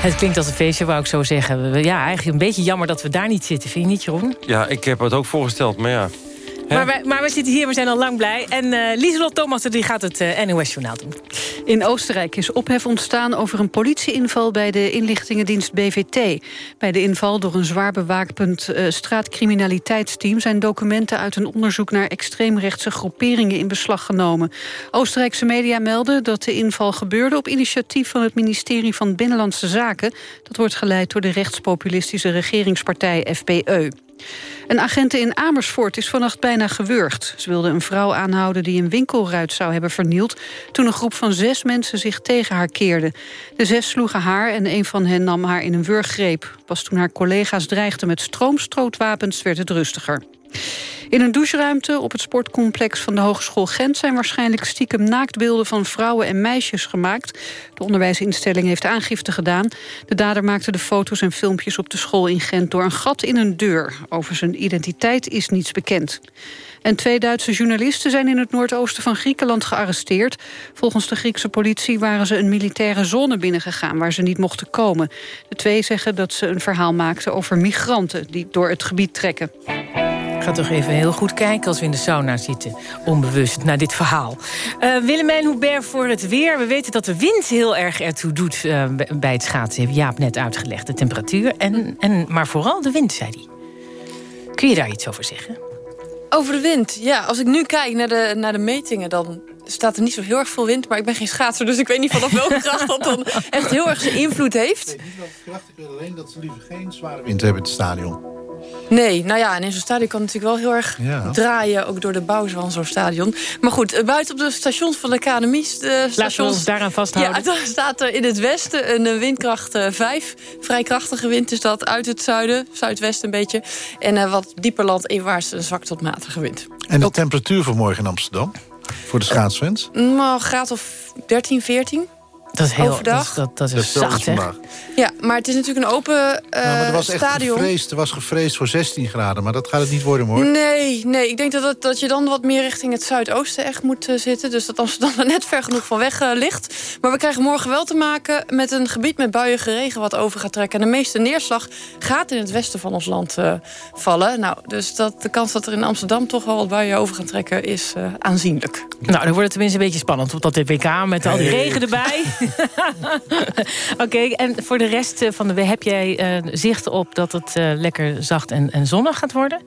Het klinkt als een feestje, wou ik zo zeggen. Ja, eigenlijk een beetje jammer dat we daar niet zitten. Vind je niet, Jeroen? Ja, ik heb het ook voorgesteld, maar ja. Maar, wij, maar we zitten hier, we zijn al lang blij. En uh, Lieselot Thomas die gaat het uh, NOS-journaal doen. In Oostenrijk is ophef ontstaan over een politieinval... bij de inlichtingendienst BVT. Bij de inval door een zwaar bewaakpunt uh, straatcriminaliteitsteam... zijn documenten uit een onderzoek naar extreemrechtse groeperingen in beslag genomen. Oostenrijkse media melden dat de inval gebeurde... op initiatief van het ministerie van Binnenlandse Zaken. Dat wordt geleid door de rechtspopulistische regeringspartij FPE. Een agent in Amersfoort is vannacht bijna gewurgd. Ze wilde een vrouw aanhouden die een winkelruit zou hebben vernield... toen een groep van zes mensen zich tegen haar keerde. De zes sloegen haar en een van hen nam haar in een wurggreep. Pas toen haar collega's dreigden met stroomstrootwapens werd het rustiger. In een doucheruimte op het sportcomplex van de Hogeschool Gent... zijn waarschijnlijk stiekem naaktbeelden van vrouwen en meisjes gemaakt. De onderwijsinstelling heeft aangifte gedaan. De dader maakte de foto's en filmpjes op de school in Gent... door een gat in een deur. Over zijn identiteit is niets bekend. En twee Duitse journalisten zijn in het noordoosten van Griekenland gearresteerd. Volgens de Griekse politie waren ze een militaire zone binnengegaan... waar ze niet mochten komen. De twee zeggen dat ze een verhaal maakten over migranten... die door het gebied trekken. Ga toch even heel goed kijken als we in de sauna zitten. Onbewust naar dit verhaal. Uh, Willemijn Hubert voor het weer. We weten dat de wind heel erg ertoe doet uh, bij het schaatsen. Heeft Jaap net uitgelegd. De temperatuur. En, en, maar vooral de wind, zei hij. Kun je daar iets over zeggen? Over de wind? Ja, als ik nu kijk naar de, naar de metingen... dan staat er niet zo heel erg veel wind. Maar ik ben geen schaatser, dus ik weet niet vanaf welke kracht... dat dan echt heel erg zijn invloed heeft. Ik weet niet welke kracht. Ik weet alleen dat ze liever geen zware wind hebben in het stadion. Nee, nou ja, en in zo'n stadion kan het natuurlijk wel heel erg ja. draaien... ook door de bouw van zo'n stadion. Maar goed, buiten op de stations van de KNMI... De stations, Laten we ons daaraan vasthouden. Ja, staat er in het westen een windkracht 5. Vrij krachtige wind is dat uit het zuiden, zuidwesten een beetje. En wat dieper landinwaarts een zwak tot matige wind. En de temperatuur voor morgen in Amsterdam? Voor de schaatsfans? Nou, graad of 13, 14. Dat is heel Overdag. Dat, dat, dat is zacht, hè? Ja, maar het is natuurlijk een open uh, ja, maar er was stadion. Echt gevreesd, er was gevreesd voor 16 graden, maar dat gaat het niet worden, hoor. Nee, nee ik denk dat, dat, dat je dan wat meer richting het zuidoosten echt moet uh, zitten. Dus dat Amsterdam er net ver genoeg van weg uh, ligt. Maar we krijgen morgen wel te maken met een gebied met buiige regen wat over gaat trekken. En de meeste neerslag gaat in het westen van ons land vallen. Nou, dus dat, de kans dat er in Amsterdam toch wel wat buien over gaan trekken is aanzienlijk. Nou, dan wordt het tenminste een beetje spannend op dat WK met al die hey. regen erbij. Oké, en voor de rest van de heb jij uh, zicht op dat het uh, lekker zacht en, en zonnig gaat worden?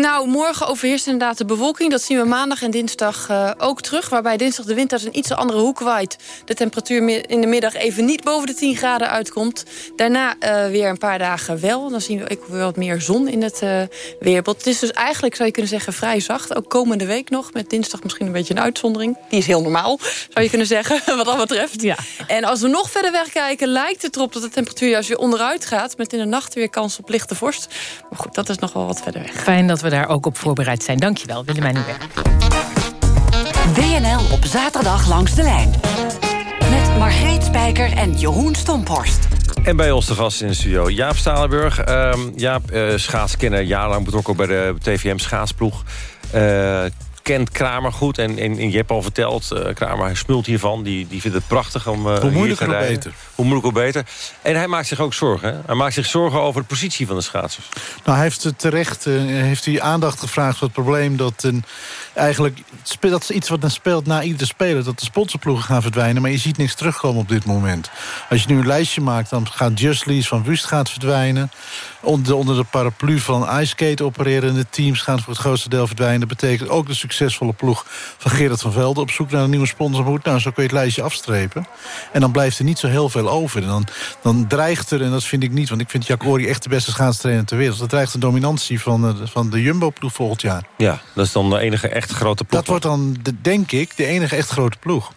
Nou, morgen overheerst inderdaad de bewolking. Dat zien we maandag en dinsdag uh, ook terug. Waarbij dinsdag de wind uit een iets andere hoek waait. De temperatuur in de middag even niet boven de 10 graden uitkomt. Daarna uh, weer een paar dagen wel. Dan zien we ook weer wat meer zon in het uh, weerbeeld. Het is dus eigenlijk, zou je kunnen zeggen, vrij zacht. Ook komende week nog. Met dinsdag misschien een beetje een uitzondering. Die is heel normaal, zou je kunnen zeggen, wat dat betreft. Ja. En als we nog verder wegkijken, lijkt het erop dat de temperatuur juist weer onderuit gaat. Met in de nacht weer kans op lichte vorst. Maar goed, dat is nog wel wat verder weg. Fijn dat we daar ook op voorbereid zijn. Dankjewel, Willemijn Hubert. WNL op zaterdag langs de lijn. Met Margreet Spijker en Jeroen Stomphorst. En bij ons te gast in de studio Jaap Stalenburg. Uh, Jaap, uh, schaatskenner, jarenlang betrokken bij de TVM schaatsploeg. Uh, kent Kramer goed. En, en, en je hebt al verteld, uh, Kramer smult hiervan. Die, die vindt het prachtig om uh, Hoe moeilijker, hoe beter. Hoe moeilijker, hoe beter. En hij maakt zich ook zorgen. Hè? Hij maakt zich zorgen over de positie van de schaatsers. Nou, hij heeft terecht uh, heeft hij aandacht gevraagd voor het probleem... dat een, eigenlijk dat is iets wat dan speelt na iedere speler... dat de sponsorploegen gaan verdwijnen, maar je ziet niks terugkomen op dit moment. Als je nu een lijstje maakt, dan gaat Just Lease van Wust gaat verdwijnen. Onder, onder de paraplu van iSkate opererende teams gaan voor het grootste deel verdwijnen. Dat betekent ook de succesvolle ploeg van Gerard van Velde... op zoek naar een nieuwe sponsor moet. Nou, zo kun je het lijstje afstrepen. En dan blijft er niet zo heel veel over. En dan, dan dreigt er, en dat vind ik niet... want ik vind Jack Ori echt de beste schaatstrainer ter wereld... dat dreigt de dominantie van de, van de Jumbo-ploeg volgend jaar. Ja, dat is dan de enige echt grote ploeg. Dat wordt dan, de, denk ik, de enige echt grote ploeg.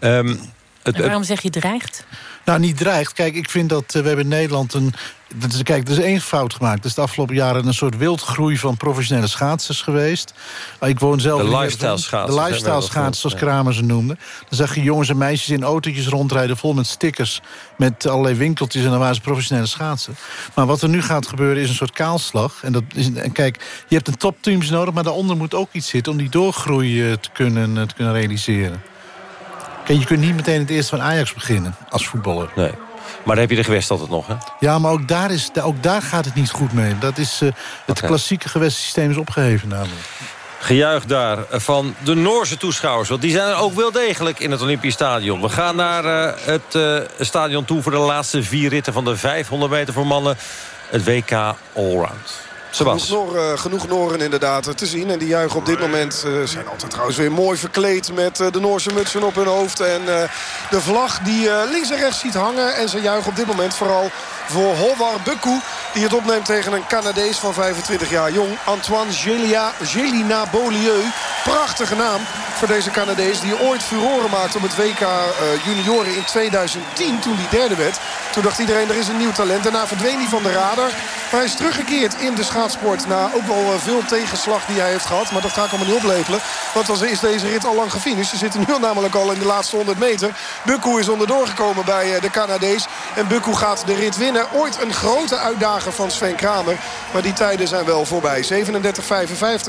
Um, het, en waarom zeg je dreigt? Nou, niet dreigt. Kijk, ik vind dat uh, we hebben in Nederland een... Dat is, kijk, er is één fout gemaakt. Er is de afgelopen jaren een soort wildgroei van professionele schaatsers geweest. Ik woon zelf... De lifestyle schaatsers. De lifestyle schaatsers, zoals Kramer ze noemde. Dan zag je jongens en meisjes in autootjes rondrijden... vol met stickers, met allerlei winkeltjes... en dan waren ze professionele schaatsen. Maar wat er nu gaat gebeuren is een soort kaalslag. En, dat is, en kijk, je hebt een topteams nodig... maar daaronder moet ook iets zitten om die doorgroei te kunnen, te kunnen realiseren. Kijk, je kunt niet meteen het eerste van Ajax beginnen als voetballer. Nee. Maar dan heb je de gewest altijd nog, hè? Ja, maar ook daar, is, ook daar gaat het niet goed mee. Dat is, uh, het okay. klassieke gewestsysteem is opgeheven namelijk. Gejuich daar van de Noorse toeschouwers. Want die zijn er ook wel degelijk in het Olympisch Stadion. We gaan naar uh, het uh, stadion toe voor de laatste vier ritten... van de 500 meter voor mannen. Het WK Allround. Sebas. Genoeg, Noor, uh, genoeg Noren inderdaad te zien. En die juichen op dit moment uh, zijn altijd trouwens weer mooi verkleed... met de Noorse mutsen op hun hoofd. En de vlag die links en rechts ziet hangen. En ze juichen op dit moment vooral voor Howar Bukku. Die het opneemt tegen een Canadees van 25 jaar jong. Antoine Gelia, Gelina Beaulieu. Prachtige naam voor deze Canadees. Die ooit furoren maakte op het WK junioren in 2010. Toen die derde werd. Toen dacht iedereen er is een nieuw talent. Daarna verdween hij van de radar. Maar hij is teruggekeerd in de Na ook wel veel tegenslag die hij heeft gehad. Maar dat ga ik allemaal niet oplepelen. Want dan is deze rit al lang gefinished. Ze zitten nu namelijk al in de laatste 100 meter. Bukku is onderdoor gekomen bij de Canadees. En Bukku gaat de rit winnen. Ooit een grote uitdager van Sven Kramer. Maar die tijden zijn wel voorbij. 37-55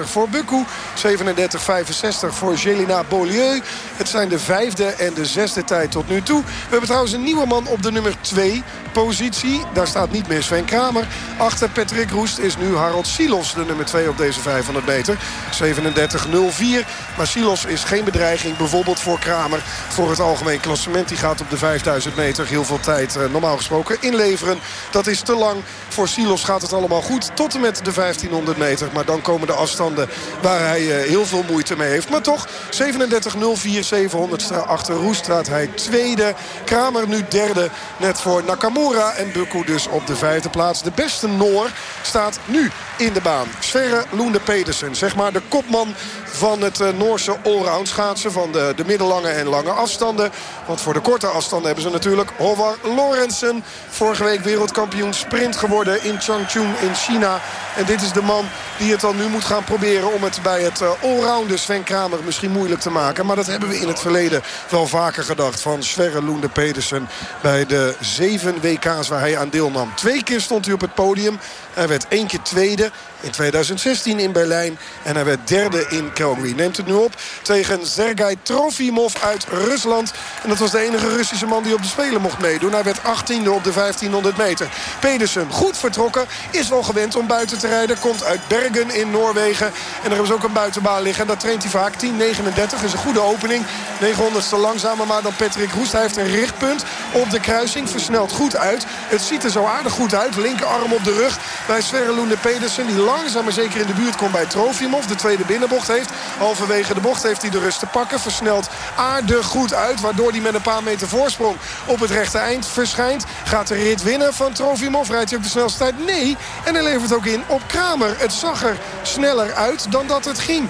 voor Bukku. 37-65 voor Jelina Beaulieu. Het zijn de vijfde en de zesde tijd tot nu toe. We hebben trouwens een nieuwe man op de nummer 2 positie. Daar staat niet meer Sven Kramer. Achter Patrick Roest is nu Harold Silos de nummer 2 op deze 500 meter. 37-04. Maar Silos is geen bedreiging bijvoorbeeld voor Kramer. Voor het algemeen klassement. Die gaat op de 5000 meter heel veel tijd uh, normaal gesproken inleveren. Dat is te lang. Voor Silos gaat het allemaal goed. Tot en met de 1500 meter. Maar dan komen de afstanden waar hij uh, heel veel moeite mee heeft. Maar toch 37-04. 700 achter staat hij tweede. Kramer nu derde. Net voor Nakamura. En Bukku dus op de vijfde plaats. De beste Noor staat nu in de baan. Sverre Loende Pedersen. Zeg maar de kopman van het uh, Noorse allround schaatsen. Van de, de middellange en lange afstanden. Want voor de korte afstanden hebben ze natuurlijk Howard Lorensen. Vorige week wereldkampioen sprint geworden in Changchun in China. En dit is de man die het dan nu moet gaan proberen... om het bij het uh, allrounder Sven Kramer misschien moeilijk te maken. Maar dat hebben we in het verleden wel vaker gedacht. Van Sverre Loende Pedersen bij de zeven WK's waar hij aan deelnam. Twee keer stond hij op het podium. Hij werd één keer in 2016 in Berlijn. En hij werd derde in Calgary. Neemt het nu op tegen Sergei Trofimov uit Rusland. En dat was de enige Russische man die op de Spelen mocht meedoen. Hij werd 18e op de 1500 meter. Pedersen goed vertrokken. Is wel gewend om buiten te rijden. Komt uit Bergen in Noorwegen. En daar hebben ze ook een buitenbaan liggen. En dat traint hij vaak. 10.39 is een goede opening. 900ste langzamer maar dan Patrick Roest. Hij heeft een richtpunt op de kruising. Versnelt goed uit. Het ziet er zo aardig goed uit. Linkerarm op de rug bij Sverre Loende Pedersen. Die langzaam maar zeker in de buurt komt bij Trofimov. De tweede binnenbocht heeft. Halverwege de bocht heeft hij de rust te pakken. Versnelt aardig goed uit. Waardoor hij met een paar meter voorsprong op het rechte eind verschijnt. Gaat de rit winnen van Trofimov. Rijdt hij ook de snelste tijd? Nee. En hij levert ook in op Kramer. Het zag er sneller uit dan dat het ging. 37-42.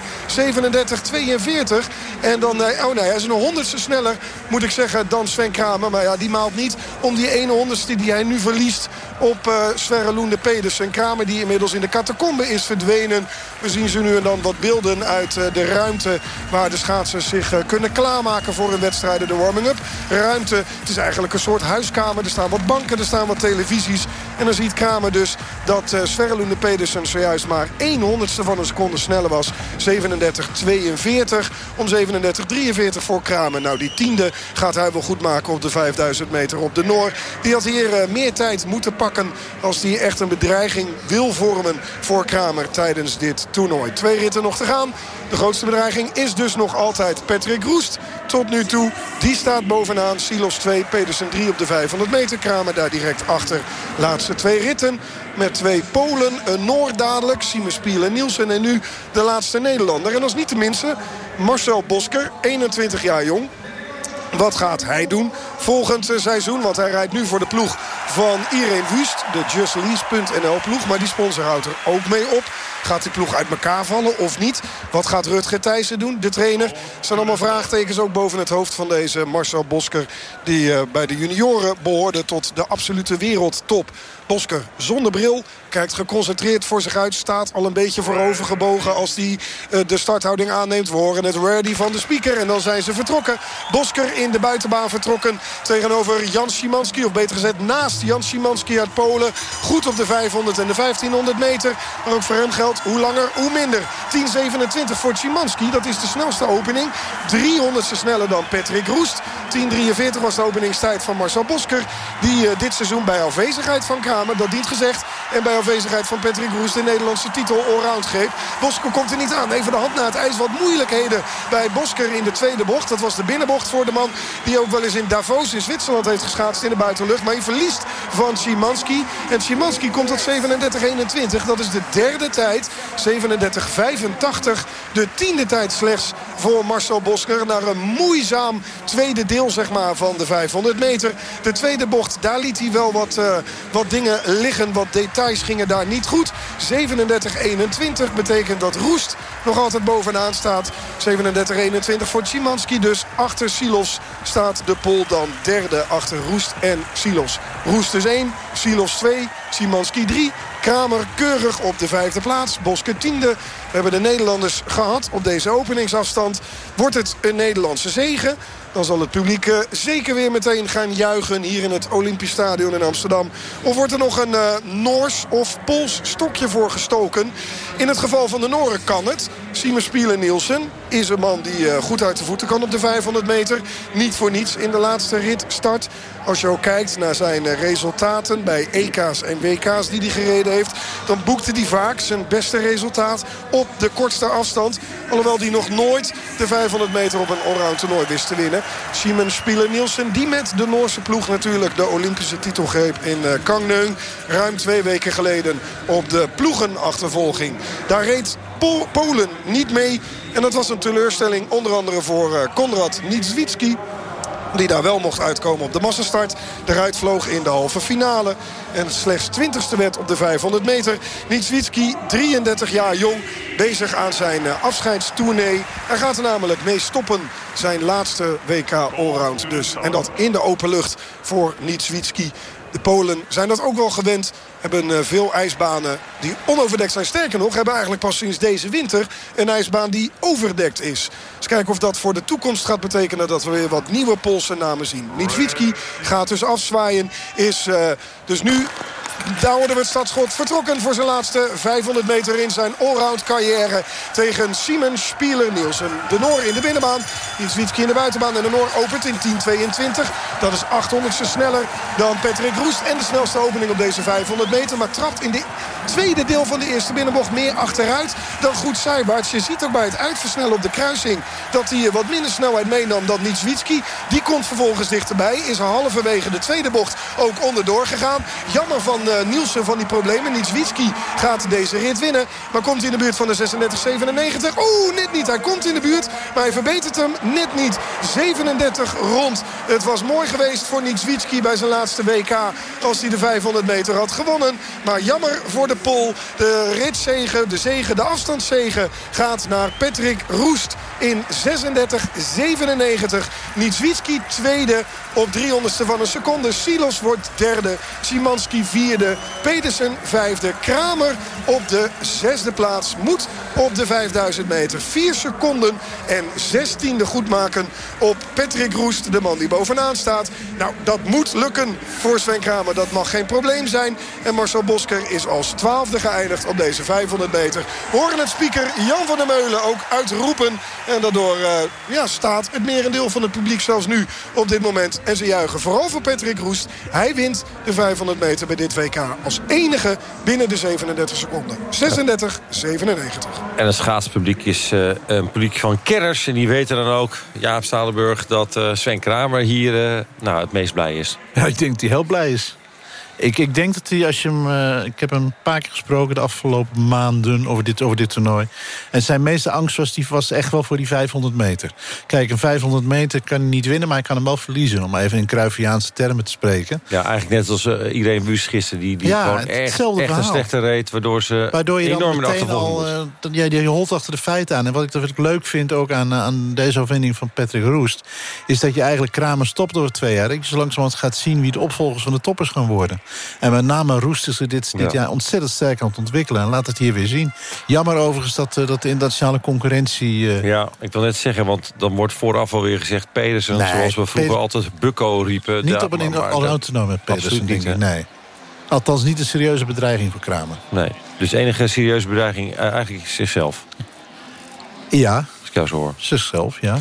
En dan, oh nee, hij is een honderdste sneller, moet ik zeggen, dan Sven Kramer. Maar ja, die maalt niet om die ene honderdste die hij nu verliest op uh, Sverre Loende Pedersen. Kramer die inmiddels in de catacombe is verdwenen. We zien ze nu en dan wat beelden uit uh, de ruimte... waar de schaatsers zich uh, kunnen klaarmaken voor een wedstrijd, de warming-up. Ruimte, het is eigenlijk een soort huiskamer. Er staan wat banken, er staan wat televisies. En dan ziet Kramer dus dat uh, Sverre Pedersen zojuist maar 1 honderdste van een seconde sneller was. 37-42 om 37-43 voor Kramer. Nou, die tiende gaat hij wel goed maken op de 5000 meter op de Noor. Die had hier meer tijd moeten pakken als hij echt een bedreiging wil vormen voor Kramer tijdens dit toernooi. Twee ritten nog te gaan. De grootste bedreiging is dus nog altijd Patrick Roest. Tot nu toe, die staat bovenaan. Silos 2, Pedersen 3 op de 500 meter. Kramer daar direct achter. Laatste twee ritten met twee Polen. Een Noord dadelijk, Simon Spiel en Nielsen. En nu de laatste Nederlander. En als niet de minste, Marcel Bosker, 21 jaar jong. Wat gaat hij doen volgend seizoen? Want hij rijdt nu voor de ploeg van Irene Wust. De JustLease.nl ploeg. Maar die sponsor houdt er ook mee op. Gaat die ploeg uit elkaar vallen of niet? Wat gaat Rutger Thijssen doen, de trainer? Er staan allemaal vraagtekens ook boven het hoofd van deze Marcel Bosker. Die uh, bij de junioren behoorde tot de absolute wereldtop. Bosker zonder bril, kijkt geconcentreerd voor zich uit. Staat al een beetje voorover gebogen als hij uh, de starthouding aanneemt. We horen het ready van de speaker en dan zijn ze vertrokken. Bosker in de buitenbaan vertrokken tegenover Jan Szymanski. Of beter gezegd naast Jan Szymanski uit Polen. Goed op de 500 en de 1500 meter. Maar ook voor hem geldt hoe langer hoe minder. 10.27 voor Szymanski. Dat is de snelste opening. 300ste sneller dan Patrick Roest. 10.43 was de openingstijd van Marcel Bosker. Die uh, dit seizoen bij afwezigheid van Kramer, dat dient gezegd, En bij afwezigheid van Patrick Roest de Nederlandse titel allround greep. Bosker komt er niet aan. Even de hand naar het ijs. Wat moeilijkheden bij Bosker in de tweede bocht. Dat was de binnenbocht voor de man die ook wel eens in Davos in Zwitserland heeft geschaatst in de buitenlucht. Maar hij verliest van Szymanski. En Szymanski komt tot 37-21. Dat is de derde tijd. 37-85. De tiende tijd slechts voor Marcel Bosker. Naar een moeizaam tweede deel zeg maar, van de 500 meter. De tweede bocht, daar liet hij wel wat, uh, wat dingen liggen. Wat details gingen daar niet goed. 37-21 betekent dat Roest nog altijd bovenaan staat. 37-21 voor Szymanski. Dus achter Silos staat de pol dan derde achter Roest en Silos. Roest is 1, Silos 2, Szymanski 3. Kramer keurig op de vijfde plaats. Boske tiende. We hebben de Nederlanders gehad op deze openingsafstand. Wordt het een Nederlandse zegen? Dan zal het publiek uh, zeker weer meteen gaan juichen hier in het Olympisch Stadion in Amsterdam. Of wordt er nog een uh, Noors of Pools stokje voor gestoken? In het geval van de Noren kan het. Simon Spielen-Nielsen is een man die uh, goed uit de voeten kan op de 500 meter. Niet voor niets in de laatste rit start. Als je ook kijkt naar zijn resultaten bij EK's en WK's die hij gereden heeft... dan boekte hij vaak zijn beste resultaat op de kortste afstand. Alhoewel hij nog nooit de 500 meter op een allround toernooi wist te winnen. Simon Spielen-Nielsen die met de Noorse ploeg natuurlijk de Olympische titel greep in Kangneung. Ruim twee weken geleden op de ploegenachtervolging. Daar reed Pol Polen niet mee. En dat was een teleurstelling onder andere voor Konrad Niedzwitski. Die daar wel mocht uitkomen op de massastart. Eruit vloog in de halve finale. En slechts 20ste werd op de 500 meter. Niedzwitski, 33 jaar jong. Bezig aan zijn afscheidstournee. Hij gaat er namelijk mee stoppen. Zijn laatste WK Allround dus. En dat in de open lucht voor Niedzwitski. De Polen zijn dat ook wel gewend. Hebben veel ijsbanen die onoverdekt zijn. Sterker nog, hebben eigenlijk pas sinds deze winter een ijsbaan die overdekt is. Dus kijken of dat voor de toekomst gaat betekenen dat we weer wat nieuwe Poolse namen zien. Niedzwitski gaat dus afzwaaien. Is uh, dus nu we het startschot vertrokken voor zijn laatste 500 meter in zijn allround carrière tegen Simon Spieler-Nielsen. De Noor in de binnenbaan, Niedzwitski in de buitenbaan en de Noor opent in 10.22. Dat is 800ste sneller dan Patrick Roest en de snelste opening op deze 500 meter. Maar trapt in de tweede deel van de eerste binnenbocht meer achteruit dan goed zijwaarts. Je ziet ook bij het uitversnellen op de kruising dat hij wat minder snelheid meenam dan Niedzwitski. Die komt vervolgens dichterbij, is halverwege de tweede bocht ook onderdoor gegaan. Jammer van uh, Nielsen van die problemen. Niedzwitski gaat deze rit winnen. Maar komt hij in de buurt van de 36-97? Oeh, net niet. Hij komt in de buurt, maar hij verbetert hem net niet. 37 rond. Het was mooi geweest voor Niedzwitski bij zijn laatste WK... als hij de 500 meter had gewonnen. Maar jammer voor de Pol. De ritzegen, de zegen, de afstandszegen gaat naar Patrick Roest in 36-97. Niedzwitski tweede op 300ste van een seconde. Silos wordt derde. Szymanski vierde. Pedersen vijfde. Kramer op de zesde plaats. Moet op de 5000 meter. 4 seconden en 16e goed maken op Patrick Roest. De man die bovenaan staat. Nou, dat moet lukken voor Sven Kramer. Dat mag geen probleem zijn. En Marcel Bosker is als twaalfde geëindigd op deze 500 meter. We horen het speaker Jan van der Meulen ook uitroepen. En daardoor uh, ja, staat het merendeel van het publiek zelfs nu op dit moment. En ze juichen vooral voor Patrick Roest. Hij wint de 500 meter bij dit WK als enige binnen de 37 seconden. 36, 97. En het schaatspubliek is uh, een publiek van kenners. En die weten dan ook, Jaap Stalenburg, dat uh, Sven Kramer hier uh, nou, het meest blij is. Ja, ik denk dat hij heel blij is. Ik, ik denk dat hij, als je hem... Uh, ik heb hem een paar keer gesproken de afgelopen maanden over dit, over dit toernooi. En zijn meeste angst was, die was echt wel voor die 500 meter. Kijk, een 500 meter kan hij niet winnen, maar hij kan hem wel verliezen. Om even in Cruyffiaanse termen te spreken. Ja, eigenlijk net als uh, iedereen Wust gisteren. Die, die ja, gewoon echt, echt een slechte reed, waardoor ze waardoor je enorm dan meteen al, uh, ja, je holt achter de feiten aan. En wat ik, wat ik leuk vind ook aan, aan deze overwinning van Patrick Roest... is dat je eigenlijk Kramer stopt door twee jaar. Dat je zo langzamerhand gaat zien wie de opvolgers van de toppers gaan worden. En met name Roest is er dit, dit ja. jaar ontzettend sterk aan het ontwikkelen. En laat het hier weer zien. Jammer overigens dat, uh, dat de internationale concurrentie... Uh... Ja, ik wil net zeggen, want dan wordt vooraf alweer gezegd... Pedersen, nee, zoals we vroeger Peder... altijd Bukko riepen. Niet op een met Pedersen, denk ik. Nee. Althans niet een serieuze bedreiging voor Kramer. Nee, dus de enige serieuze bedreiging uh, eigenlijk zichzelf. Ja. Als ik jou zo hoor. Zichzelf, ja.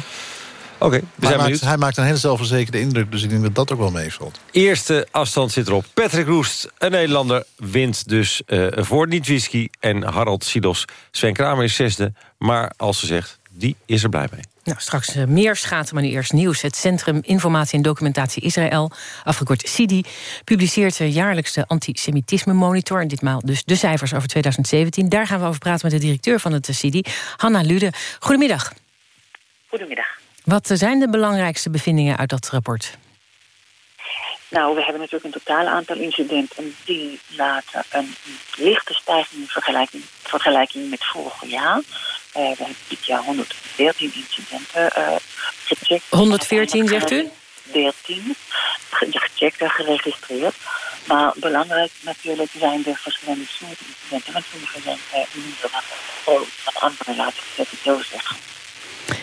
Oké, we Maar zijn hij, maakt, benieuwd. hij maakt een hele zelfverzekerde indruk, dus ik denk dat dat ook wel meevalt. Eerste afstand zit erop. Patrick Roest, een Nederlander, wint dus eh, voor Niet-Whisky. En Harald Sidos, Sven Kramer is zesde. Maar als ze zegt, die is er blij mee. Nou, straks eh, meer schaten, maar nu eerst nieuws. Het Centrum Informatie en Documentatie Israël, afgekort CIDI... publiceert eh, de antisemitisme monitor... en ditmaal dus de cijfers over 2017. Daar gaan we over praten met de directeur van het eh, CIDI, Hanna Lude. Goedemiddag. Goedemiddag. Wat zijn de belangrijkste bevindingen uit dat rapport? Nou, we hebben natuurlijk een totaal aantal incidenten die laten een lichte stijging in vergelijking, vergelijking met vorig jaar. Eh, we hebben dit jaar 114 incidenten eh, gecheckt. 114, zegt u? 13 ge- gecheckt en geregistreerd. Maar belangrijk natuurlijk zijn de verschillende soorten incidenten. Want sommige zijn minder groot, wat andere laten we het zo zeggen.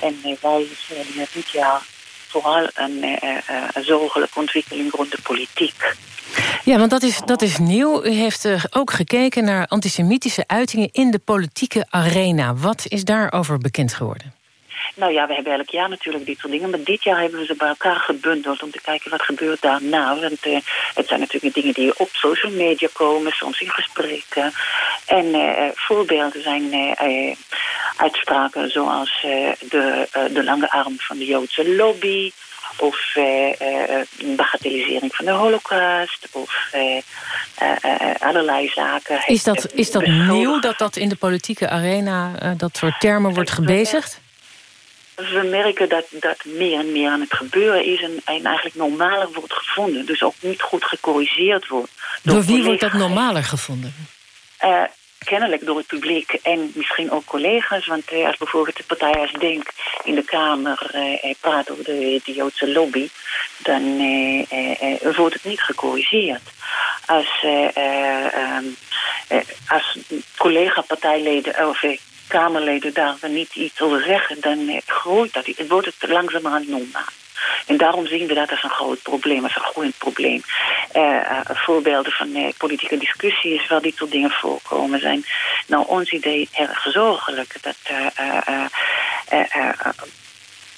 En eh, wij hier dit jaar vooral een, eh, eh, een zorgelijke ontwikkeling rond de politiek. Ja, want dat is, dat is nieuw. U heeft ook gekeken naar antisemitische uitingen... in de politieke arena. Wat is daarover bekend geworden? Nou ja, we hebben elk jaar natuurlijk dit soort dingen. Maar dit jaar hebben we ze bij elkaar gebundeld om te kijken wat gebeurt daarna. Want eh, het zijn natuurlijk dingen die op social media komen, soms in gesprekken. En eh, voorbeelden zijn eh, uitspraken zoals de, de lange arm van de Joodse lobby. Of eh, bagatellisering van de holocaust. Of allerlei zaken. Is dat, is dat nieuw dat dat in de politieke arena... dat soort termen wordt gebezigd? We merken dat dat meer en meer aan het gebeuren is en, en eigenlijk normaler wordt gevonden. Dus ook niet goed gecorrigeerd wordt. Door wie wordt dat normaler gevonden? Eh, kennelijk door het publiek en misschien ook collega's. Want eh, als bijvoorbeeld de partij als Denk in de Kamer eh, praat over de, de Joodse lobby... dan wordt het niet gecorrigeerd. Als, eh, eh, ehm, eh, als collega-partijleden of Kamerleden daar niet iets over zeggen... dan groeit dat. Het wordt het langzamerhand normaal. En daarom zien we dat als een groot probleem, als een groeiend probleem. Eh, eh, voorbeelden van eh, politieke discussies waar dit soort dingen voorkomen zijn. Nou, ons idee erg zorgelijk dat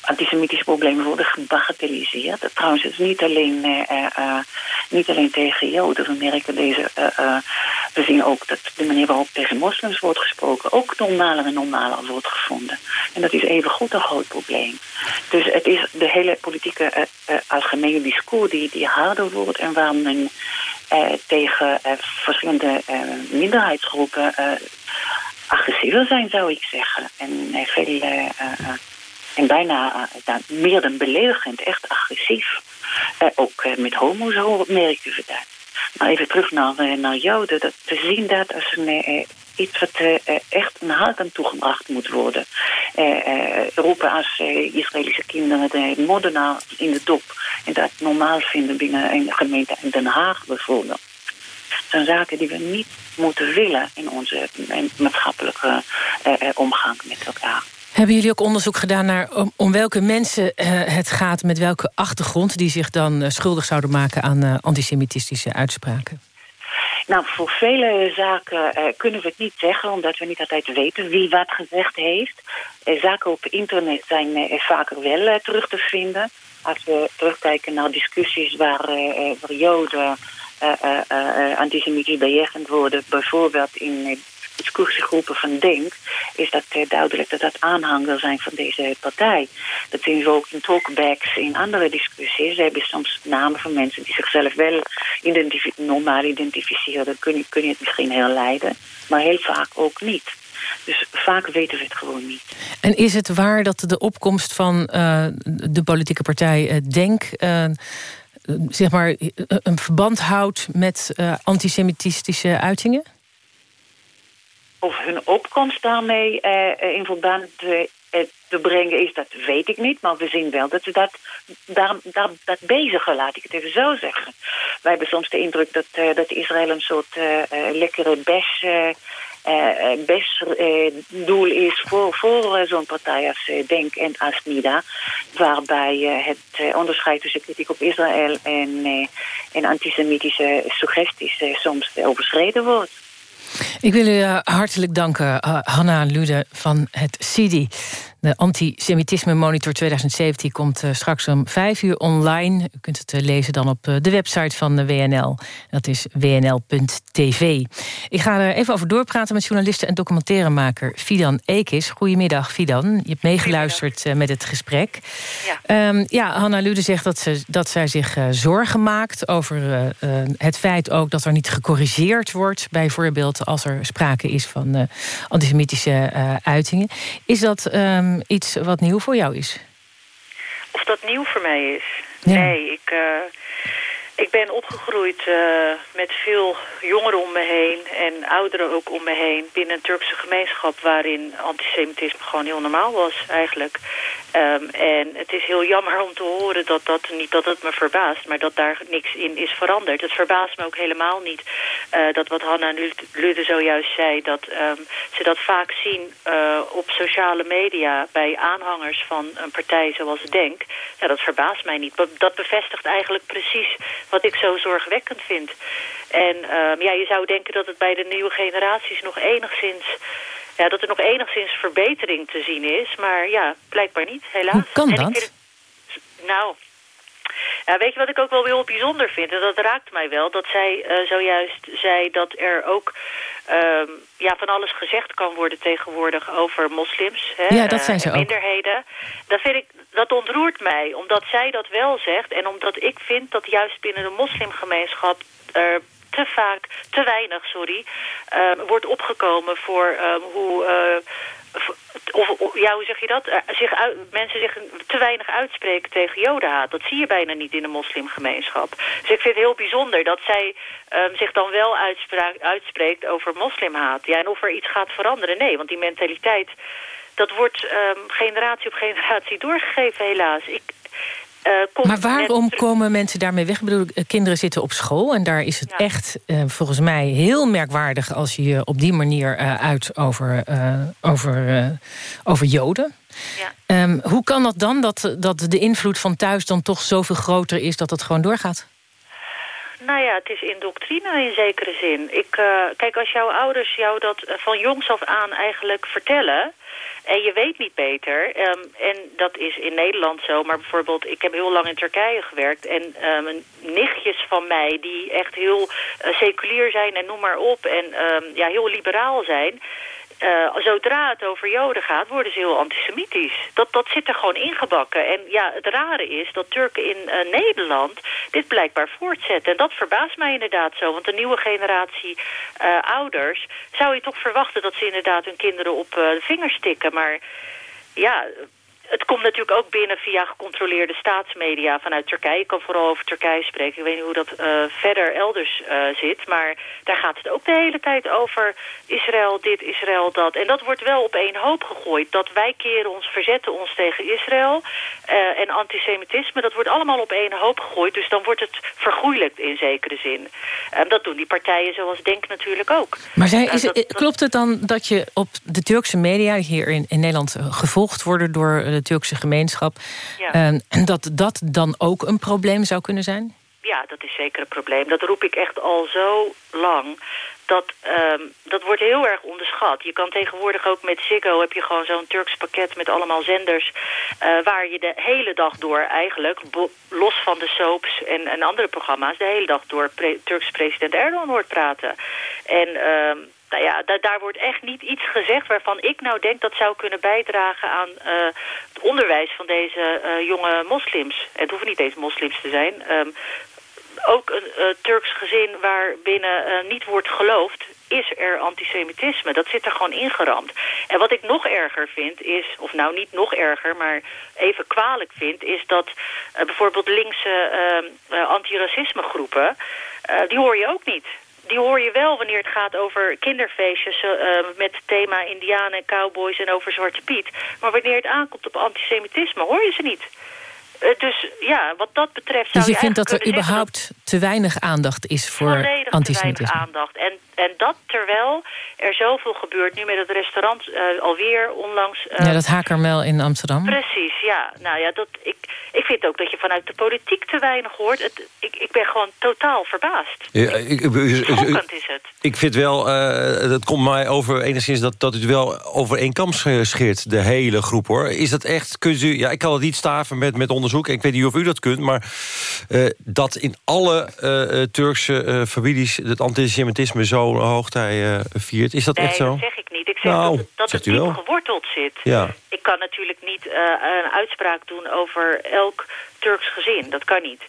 antisemitische problemen worden gebagatelliseerd. Trouwens, het is niet alleen, eh, eh, eh, niet alleen tegen Joden. We merken deze. we zien ook dat de manier waarop tegen moslims wordt gesproken ook normaler en normaler wordt gevonden. En dat is even goed een groot probleem. Dus het is de hele politieke algemene discours die, die harder wordt en waar men tegen verschillende minderheidsgroepen agressiever zijn, zou ik zeggen. En veel. En bijna eh, meer dan beledigend, echt agressief. Eh, ook eh, met homo's ho- merken we dat. Maar even terug naar, naar Joden. Dat, we zien dat als een, iets wat echt een halt aan toegebracht moet worden. Roepen als Israëlische kinderen de moordenaar in de dop. En dat normaal vinden binnen een gemeente in Den Haag bijvoorbeeld. Zijn zaken die we niet moeten willen in onze maatschappelijke omgang met elkaar. Hebben jullie ook onderzoek gedaan naar om, welke mensen eh, het gaat... met welke achtergrond die zich dan eh, schuldig zouden maken... aan eh, antisemitistische uitspraken? Nou, voor vele zaken kunnen we het niet zeggen, omdat we niet altijd weten wie wat gezegd heeft. Zaken op internet zijn vaker wel terug te vinden. Als we terugkijken naar discussies waar, waar Joden antisemitisch bejegend worden, bijvoorbeeld in discussiegroepen van Denk, is dat eh, duidelijk dat dat aanhangers zijn van deze partij. Dat zien we ook in talkbacks in andere discussies. Ze hebben soms namen van mensen die zichzelf wel identifi normaal identificeren. Dan kun je, kun je het misschien herleiden, maar heel vaak ook niet. Dus vaak weten we het gewoon niet. En is het waar dat de opkomst van eh, de politieke partij eh, Denk... zeg maar een verband houdt met eh, antisemitistische uitingen? Of hun opkomst daarmee eh, in verband eh, eh, te brengen is, dat weet ik niet. Maar we zien wel dat ze dat, daar, daar, dat bezigen, laat ik het even zo zeggen. Wij hebben soms de indruk dat, dat Israël een soort lekkere bes... is voor, voor zo'n partij als Denk en als NIDA. Waarbij het onderscheid tussen kritiek op Israël en, en antisemitische suggesties soms overschreden wordt. Ik wil u eh, hartelijk danken, eh, Hanna Lude van het CIDI. De Antisemitisme Monitor 2017 komt uh, straks om vijf uur online. U kunt het uh, lezen dan op uh, de website van de WNL. Dat is wnl.tv. Ik ga er even over doorpraten met journaliste en documentairemaker Fidan Ekis. Goedemiddag, Fidan. Je hebt meegeluisterd met het gesprek. Ja, um, ja Hanna Lude zegt dat, ze, dat zij zich zorgen maakt over het feit ook dat er niet gecorrigeerd wordt. Bijvoorbeeld als er sprake is van antisemitische uitingen. Is dat um, iets wat nieuw voor jou is? Of dat nieuw voor mij is? Ja. Nee, ik, uh, ik ben opgegroeid uh, met veel jongeren om me heen en ouderen ook om me heen binnen een Turkse gemeenschap waarin antisemitisme gewoon heel normaal was eigenlijk. Um, en het is heel jammer om te horen dat dat, niet dat het me verbaast, maar dat daar niks in is veranderd. Het verbaast me ook helemaal niet uh, dat wat Hanna Lude zojuist zei, dat um, ze dat vaak zien uh, op sociale media bij aanhangers van een partij zoals Denk. Ja, dat verbaast mij niet. Dat bevestigt eigenlijk precies wat ik zo zorgwekkend vind. En um, ja, je zou denken dat het bij de nieuwe generaties nog enigszins ja, dat er nog enigszins verbetering te zien is. Maar ja, blijkbaar niet, helaas. Hoe kan dat? Het, nou, ja, weet je wat ik ook wel heel bijzonder vind? En dat raakt mij wel. Dat zij uh, zojuist zei dat er ook um, ja, van alles gezegd kan worden tegenwoordig over moslims. Hè, ja, dat zijn ze uh, minderheden. Dat, vind ik, dat ontroert mij, omdat zij dat wel zegt. En omdat ik vind dat juist binnen de moslimgemeenschap... er te vaak, te weinig, sorry, uh, wordt opgekomen voor um, hoe... Uh, of, ja, hoe zeg je dat? Uh, zich uit, mensen zich te weinig uitspreken tegen jodenhaat. Dat zie je bijna niet in de moslimgemeenschap. Dus ik vind het heel bijzonder dat zij um, zich dan wel uitspreekt over moslimhaat. Ja, en of er iets gaat veranderen. Nee, want die mentaliteit... dat wordt um, generatie op generatie doorgegeven, helaas. Ik, uh, maar waarom komen mensen daarmee weg? Ik bedoel, eh, kinderen zitten op school en daar is het ja. echt uh, volgens mij heel merkwaardig... als je je op die manier uh, uit over, over, over Joden. Ja. Um, hoe kan dat dan, dat, dat de invloed van thuis dan toch zoveel groter is... dat het gewoon doorgaat? Nou ja, het is indoctrine in zekere zin. Ik, kijk, als jouw ouders jou dat van jongs af aan eigenlijk vertellen... En je weet niet beter. Um, en dat is in Nederland zo. Maar bijvoorbeeld, ik heb heel lang in Turkije gewerkt. En um, nichtjes van mij die echt heel uh, seculier zijn en noem maar op. En um, ja, heel liberaal zijn uh, zodra het over Joden gaat, worden ze heel antisemitisch. Dat, dat zit er gewoon ingebakken. En ja, het rare is dat Turken in uh, Nederland dit blijkbaar voortzetten. En dat verbaast mij inderdaad zo. Want de nieuwe generatie uh, ouders zou je toch verwachten... dat ze inderdaad hun kinderen op de vingers tikken. Maar ja, het komt natuurlijk ook binnen via gecontroleerde staatsmedia vanuit Turkije. Ik kan vooral over Turkije spreken. Ik weet niet hoe dat uh, verder elders uh, zit. Maar daar gaat het ook de hele tijd over Israël dit, Israël dat. En dat wordt wel op één hoop gegooid. Dat wij keren ons, verzetten ons tegen Israël. Uh, en antisemitisme, dat wordt allemaal op één hoop gegooid. Dus dan wordt het vergoeilijkt in zekere zin. En dat doen die partijen zoals Denk natuurlijk ook. Maar zij, is, dat, klopt het dan dat je op de Turkse media hier in, in Nederland gevolgd worden door de Turkse gemeenschap. Ja. Uh, dat dat dan ook een probleem zou kunnen zijn? Ja, dat is zeker een probleem. Dat roep ik echt al zo lang. Dat, um, dat wordt heel erg onderschat. Je kan tegenwoordig ook met Ziggo heb je gewoon zo'n Turks pakket met allemaal zenders... Uh, waar je de hele dag door eigenlijk, los van de soaps en, en andere programma's... de hele dag door pre Turkse president Erdogan hoort praten. En... Uh, nou ja, daar, wordt echt niet iets gezegd waarvan ik nou denk dat zou kunnen bijdragen aan uh, het onderwijs van deze uh, jonge moslims. Het hoeven niet eens moslims te zijn. Um, ook een uh, Turks gezin waar binnen niet wordt geloofd, is er antisemitisme. Dat zit er gewoon ingeramd. En wat ik nog erger vind is, of nou niet nog erger, maar even kwalijk vind, is dat bijvoorbeeld linkse antiracisme groepen, die hoor je ook niet die hoor je wel wanneer het gaat over kinderfeestjes... Uh, met het thema indianen en cowboys en over Zwarte Piet. Maar wanneer het aankomt op antisemitisme, hoor je ze niet. Uh, dus ja, wat dat betreft zou dus je, vindt dat er überhaupt te weinig aandacht is voor antisemitisme? te weinig aandacht. En, en dat terwijl er zoveel gebeurt. Nu met het restaurant uh, alweer onlangs... ja, dat Hakermel in Amsterdam. Precies, ja. Nou ja, dat, ik, ik vind ook dat je vanuit de politiek te weinig hoort. Het, ik, ik ben gewoon totaal verbaasd. Ja, ik, Schokkend is het. ik vind wel, uh, dat komt mij over enigszins dat, dat u het wel over één kam scheert, de hele groep hoor. Is dat echt, kunt u, ja, ik kan het niet staven met, met onderzoek, ik weet niet of u dat kunt, maar uh, dat in alle uh, Turkse families het antisemitisme zo hoogtij viert, is dat nee, echt zo? dat zeg ik niet. Ik zeg nou, dat, dat het diep geworteld zit. Ja. Ik kan natuurlijk niet een uitspraak doen over elk Turks gezin. Dat kan niet.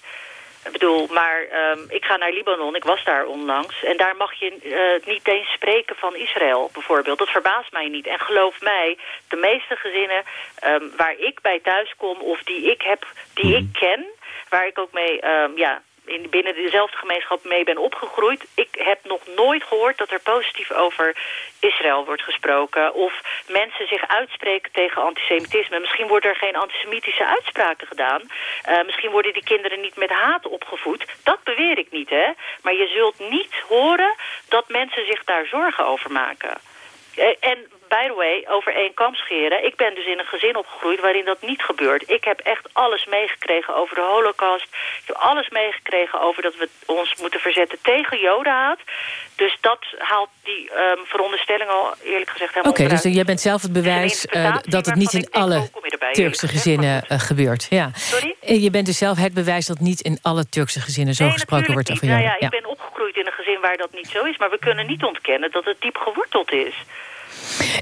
Ik bedoel, maar um, ik ga naar Libanon, ik was daar onlangs... en daar mag je uh, niet eens spreken van Israël, bijvoorbeeld. Dat verbaast mij niet. En geloof mij, de meeste gezinnen um, waar ik bij thuis kom... of die ik heb, die mm -hmm. ik ken, waar ik ook mee... Um, ja, in, binnen dezelfde gemeenschap mee ben opgegroeid. Ik heb nog nooit gehoord dat er positief over Israël wordt gesproken. Of mensen zich uitspreken tegen antisemitisme. Misschien worden er geen antisemitische uitspraken gedaan. Uh, misschien worden die kinderen niet met haat opgevoed. Dat beweer ik niet, hè. Maar je zult niet horen dat mensen zich daar zorgen over maken. Uh, en by the way, over één kam scheren. Ik ben dus in een gezin opgegroeid waarin dat niet gebeurt. Ik heb echt alles meegekregen over de holocaust. Ik heb alles meegekregen over dat we ons moeten verzetten tegen jodenhaat. Dus dat haalt die um, veronderstelling al eerlijk gezegd helemaal Oké, okay, dus jij bent zelf het bewijs uh, dat het niet in alle Turkse gezinnen uh, gebeurt. Ja. Sorry? Je bent dus zelf het bewijs dat niet in alle Turkse gezinnen zo nee, gesproken wordt over joden. Ja, ja, ik ben opgegroeid in een gezin waar dat niet zo is. Maar we kunnen niet ontkennen dat het diep geworteld is.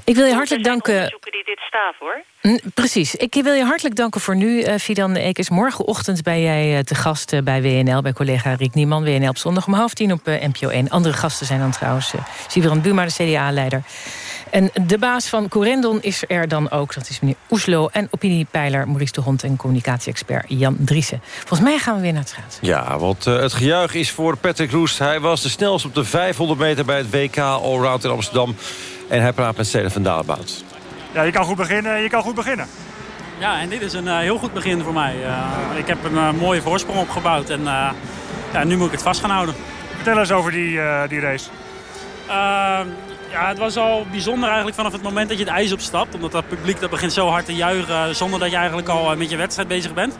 Ik wil je hartelijk danken. die dit staaf, hoor. Precies. Ik wil je hartelijk danken voor nu, uh, Fidan Ekers. Morgenochtend ben jij uh, te gast uh, bij WNL, bij collega Rick Nieman. WNL op zondag om half tien op NPO 1. Andere gasten zijn dan trouwens uh, Sibrand Buma, de CDA-leider. En de baas van Corendon is er dan ook. Dat is meneer Oeslo. En opiniepeiler Maurice de Hond en communicatie-expert Jan Driessen. Volgens mij gaan we weer naar het schaatsen. Ja, want uh, het gejuich is voor Patrick Roest. Hij was de snelste op de 500 meter bij het WK Allround in Amsterdam. En hij praat met Steven van Daalbout. Ja, je kan goed beginnen. Je kan goed beginnen. Ja, en dit is een uh, heel goed begin voor mij. Uh, ik heb een uh, mooie voorsprong opgebouwd en ja, nu moet ik het vast gaan houden. Vertel eens over die, die race. Ja, het was al bijzonder eigenlijk vanaf het moment dat je het ijs opstapt. Omdat dat publiek dat begint zo hard te juichen zonder dat je eigenlijk al met je wedstrijd bezig bent.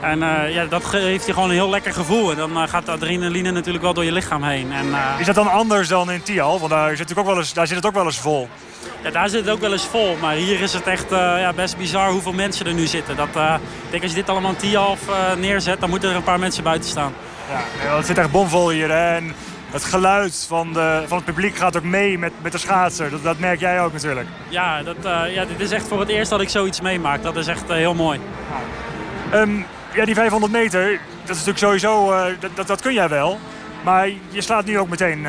En ja, dat geeft je gewoon een heel lekker gevoel. En dan gaat de adrenaline natuurlijk wel door je lichaam heen. En, is dat dan anders dan in Tial? Want daar zit, natuurlijk ook wel eens, daar zit het ook wel eens vol. Ja, daar zit het ook wel eens vol. Maar hier is het echt ja, best bizar hoeveel mensen er nu zitten. Dat, ik denk als je dit allemaal in Tialf uh, neerzet, dan moeten er een paar mensen buiten staan. Ja, het zit echt bomvol hier. Hè? En het geluid van, de, van het publiek gaat ook mee met, met de schaatser. Dat, dat merk jij ook natuurlijk. Ja, dat, ja, dit is echt voor het eerst dat ik zoiets meemaak. Dat is echt heel mooi. Um, ja, die 500 meter, dat is natuurlijk sowieso, dat, dat, dat kun jij wel. Maar je slaat nu ook meteen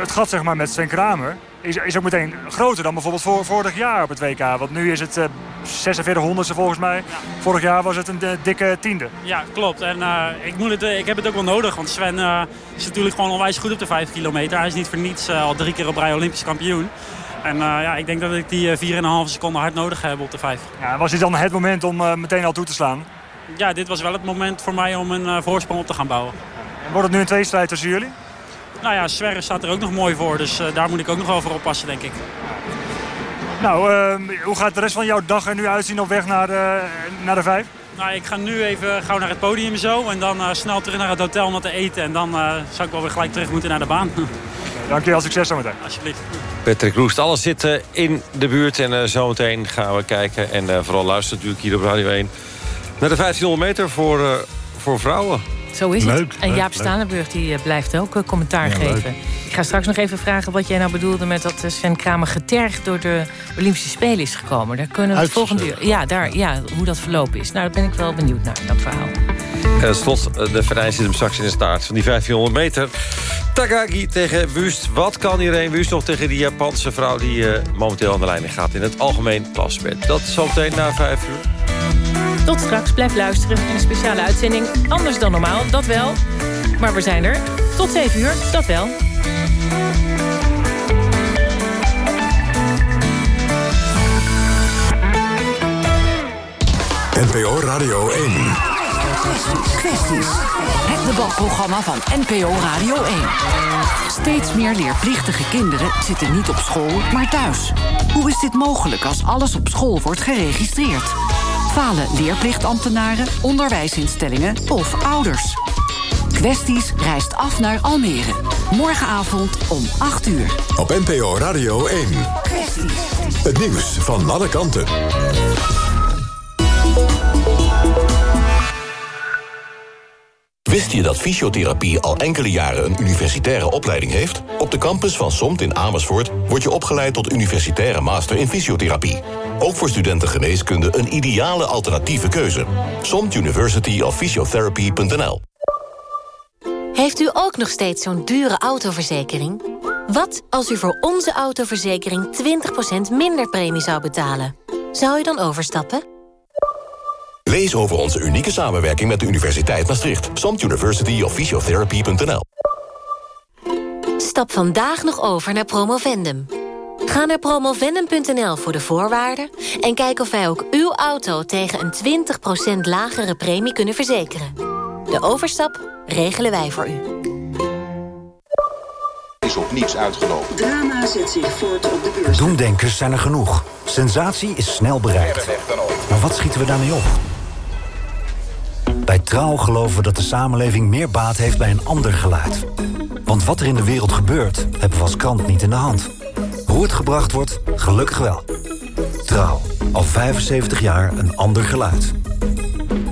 het gat zeg maar, met Sven Kramer is, is ook meteen groter dan bijvoorbeeld voor, vorig jaar op het WK. Want nu is het uh, 4600ste volgens mij. Ja. Vorig jaar was het een uh, dikke tiende. Ja, klopt. En uh, ik, moet het, ik heb het ook wel nodig. Want Sven is natuurlijk gewoon onwijs goed op de 5 kilometer. Hij is niet voor niets al drie keer op rij Olympisch kampioen. En ja, ik denk dat ik die 4,5 seconden hard nodig heb op de 5. Ja, was dit dan het moment om meteen al toe te slaan? Ja, dit was wel het moment voor mij om een voorsprong op te gaan bouwen. En wordt het nu een tweestrijd tussen jullie? Nou ja, Sverre staat er ook nog mooi voor. Dus uh, daar moet ik ook nog wel voor oppassen, denk ik. Nou, uh, hoe gaat de rest van jouw dag er nu uitzien op weg naar de, naar de vijf? Nou, ik ga nu even gauw naar het podium zo. En dan uh, snel terug naar het hotel om wat te eten. En dan zou ik wel weer gelijk terug moeten naar de baan. Dankjewel, succes zometeen. Alsjeblieft. Patrick Roest, alles zit in de buurt. En zometeen gaan we kijken. En vooral luisteren natuurlijk hier op Radio 1. Naar de 1500 meter voor, voor vrouwen. Zo is leuk, het. En leuk, Jaap leuk. Stanenburg die uh, blijft ook uh, commentaar Ja, geven. leuk. Ik ga straks nog even vragen wat jij nou bedoelde... met dat uh, Sven Kramer getergd door de Olympische Spelen is gekomen. Daar kunnen we het volgende uur... Ja, daar, ja, hoe dat verlopen is. Nou, daar ben ik wel benieuwd naar, dat verhaal. En slot, eh, de Venijn zit hem straks in de staart van die 1500 meter. Takagi tegen Wust. Wat kan iedereen Wust nog tegen die Japanse vrouw... die eh, momenteel aan de lijn gaat in het algemeen klassement? Dat zometeen na vijf uur. Tot straks, blijf luisteren in een speciale uitzending. Anders dan normaal, dat wel. Maar we zijn er. Tot 7 uur, dat wel. NPO Radio 1. Kwesties. Het debatprogramma van NPO Radio 1. Steeds meer leerplichtige kinderen zitten niet op school, maar thuis. Hoe is dit mogelijk als alles op school wordt geregistreerd? Falen leerplichtambtenaren, onderwijsinstellingen of ouders? Kwesties reist af naar Almere. Morgenavond om 8 uur. Op NPO Radio 1. Het nieuws van alle kanten. Wist je dat fysiotherapie al enkele jaren een universitaire opleiding heeft? Op de campus van SOMT in Amersfoort word je opgeleid tot universitaire master in fysiotherapie. Ook voor studenten geneeskunde een ideale alternatieve keuze. SOMT University of Physiotherapy.nl Heeft u ook nog steeds zo'n dure autoverzekering? Wat als u voor onze autoverzekering 20% minder premie zou betalen? Zou u dan overstappen? Lees over onze unieke samenwerking met de Universiteit Maastricht. SOMT University of Physiotherapy.nl Stap vandaag nog over naar Promovendum. Ga naar promovendum.nl voor de voorwaarden... en kijk of wij ook uw auto tegen een 20% lagere premie kunnen verzekeren. De overstap regelen wij voor u. is op niets uitgelopen. Drama zet zich voort op de beurs. Doemdenkers zijn er genoeg. Sensatie is snel bereikt. Maar wat schieten we daarmee op? Bij Trouw geloven we dat de samenleving meer baat heeft bij een ander geluid. Want wat er in de wereld gebeurt, hebben we als krant niet in de hand. Hoe het gebracht wordt, gelukkig wel. Trouw, al 75 jaar een ander geluid.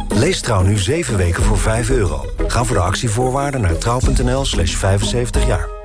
Lees Trouw nu 7 weken voor 5 euro. Ga voor de actievoorwaarden naar trouw.nl slash 75 jaar.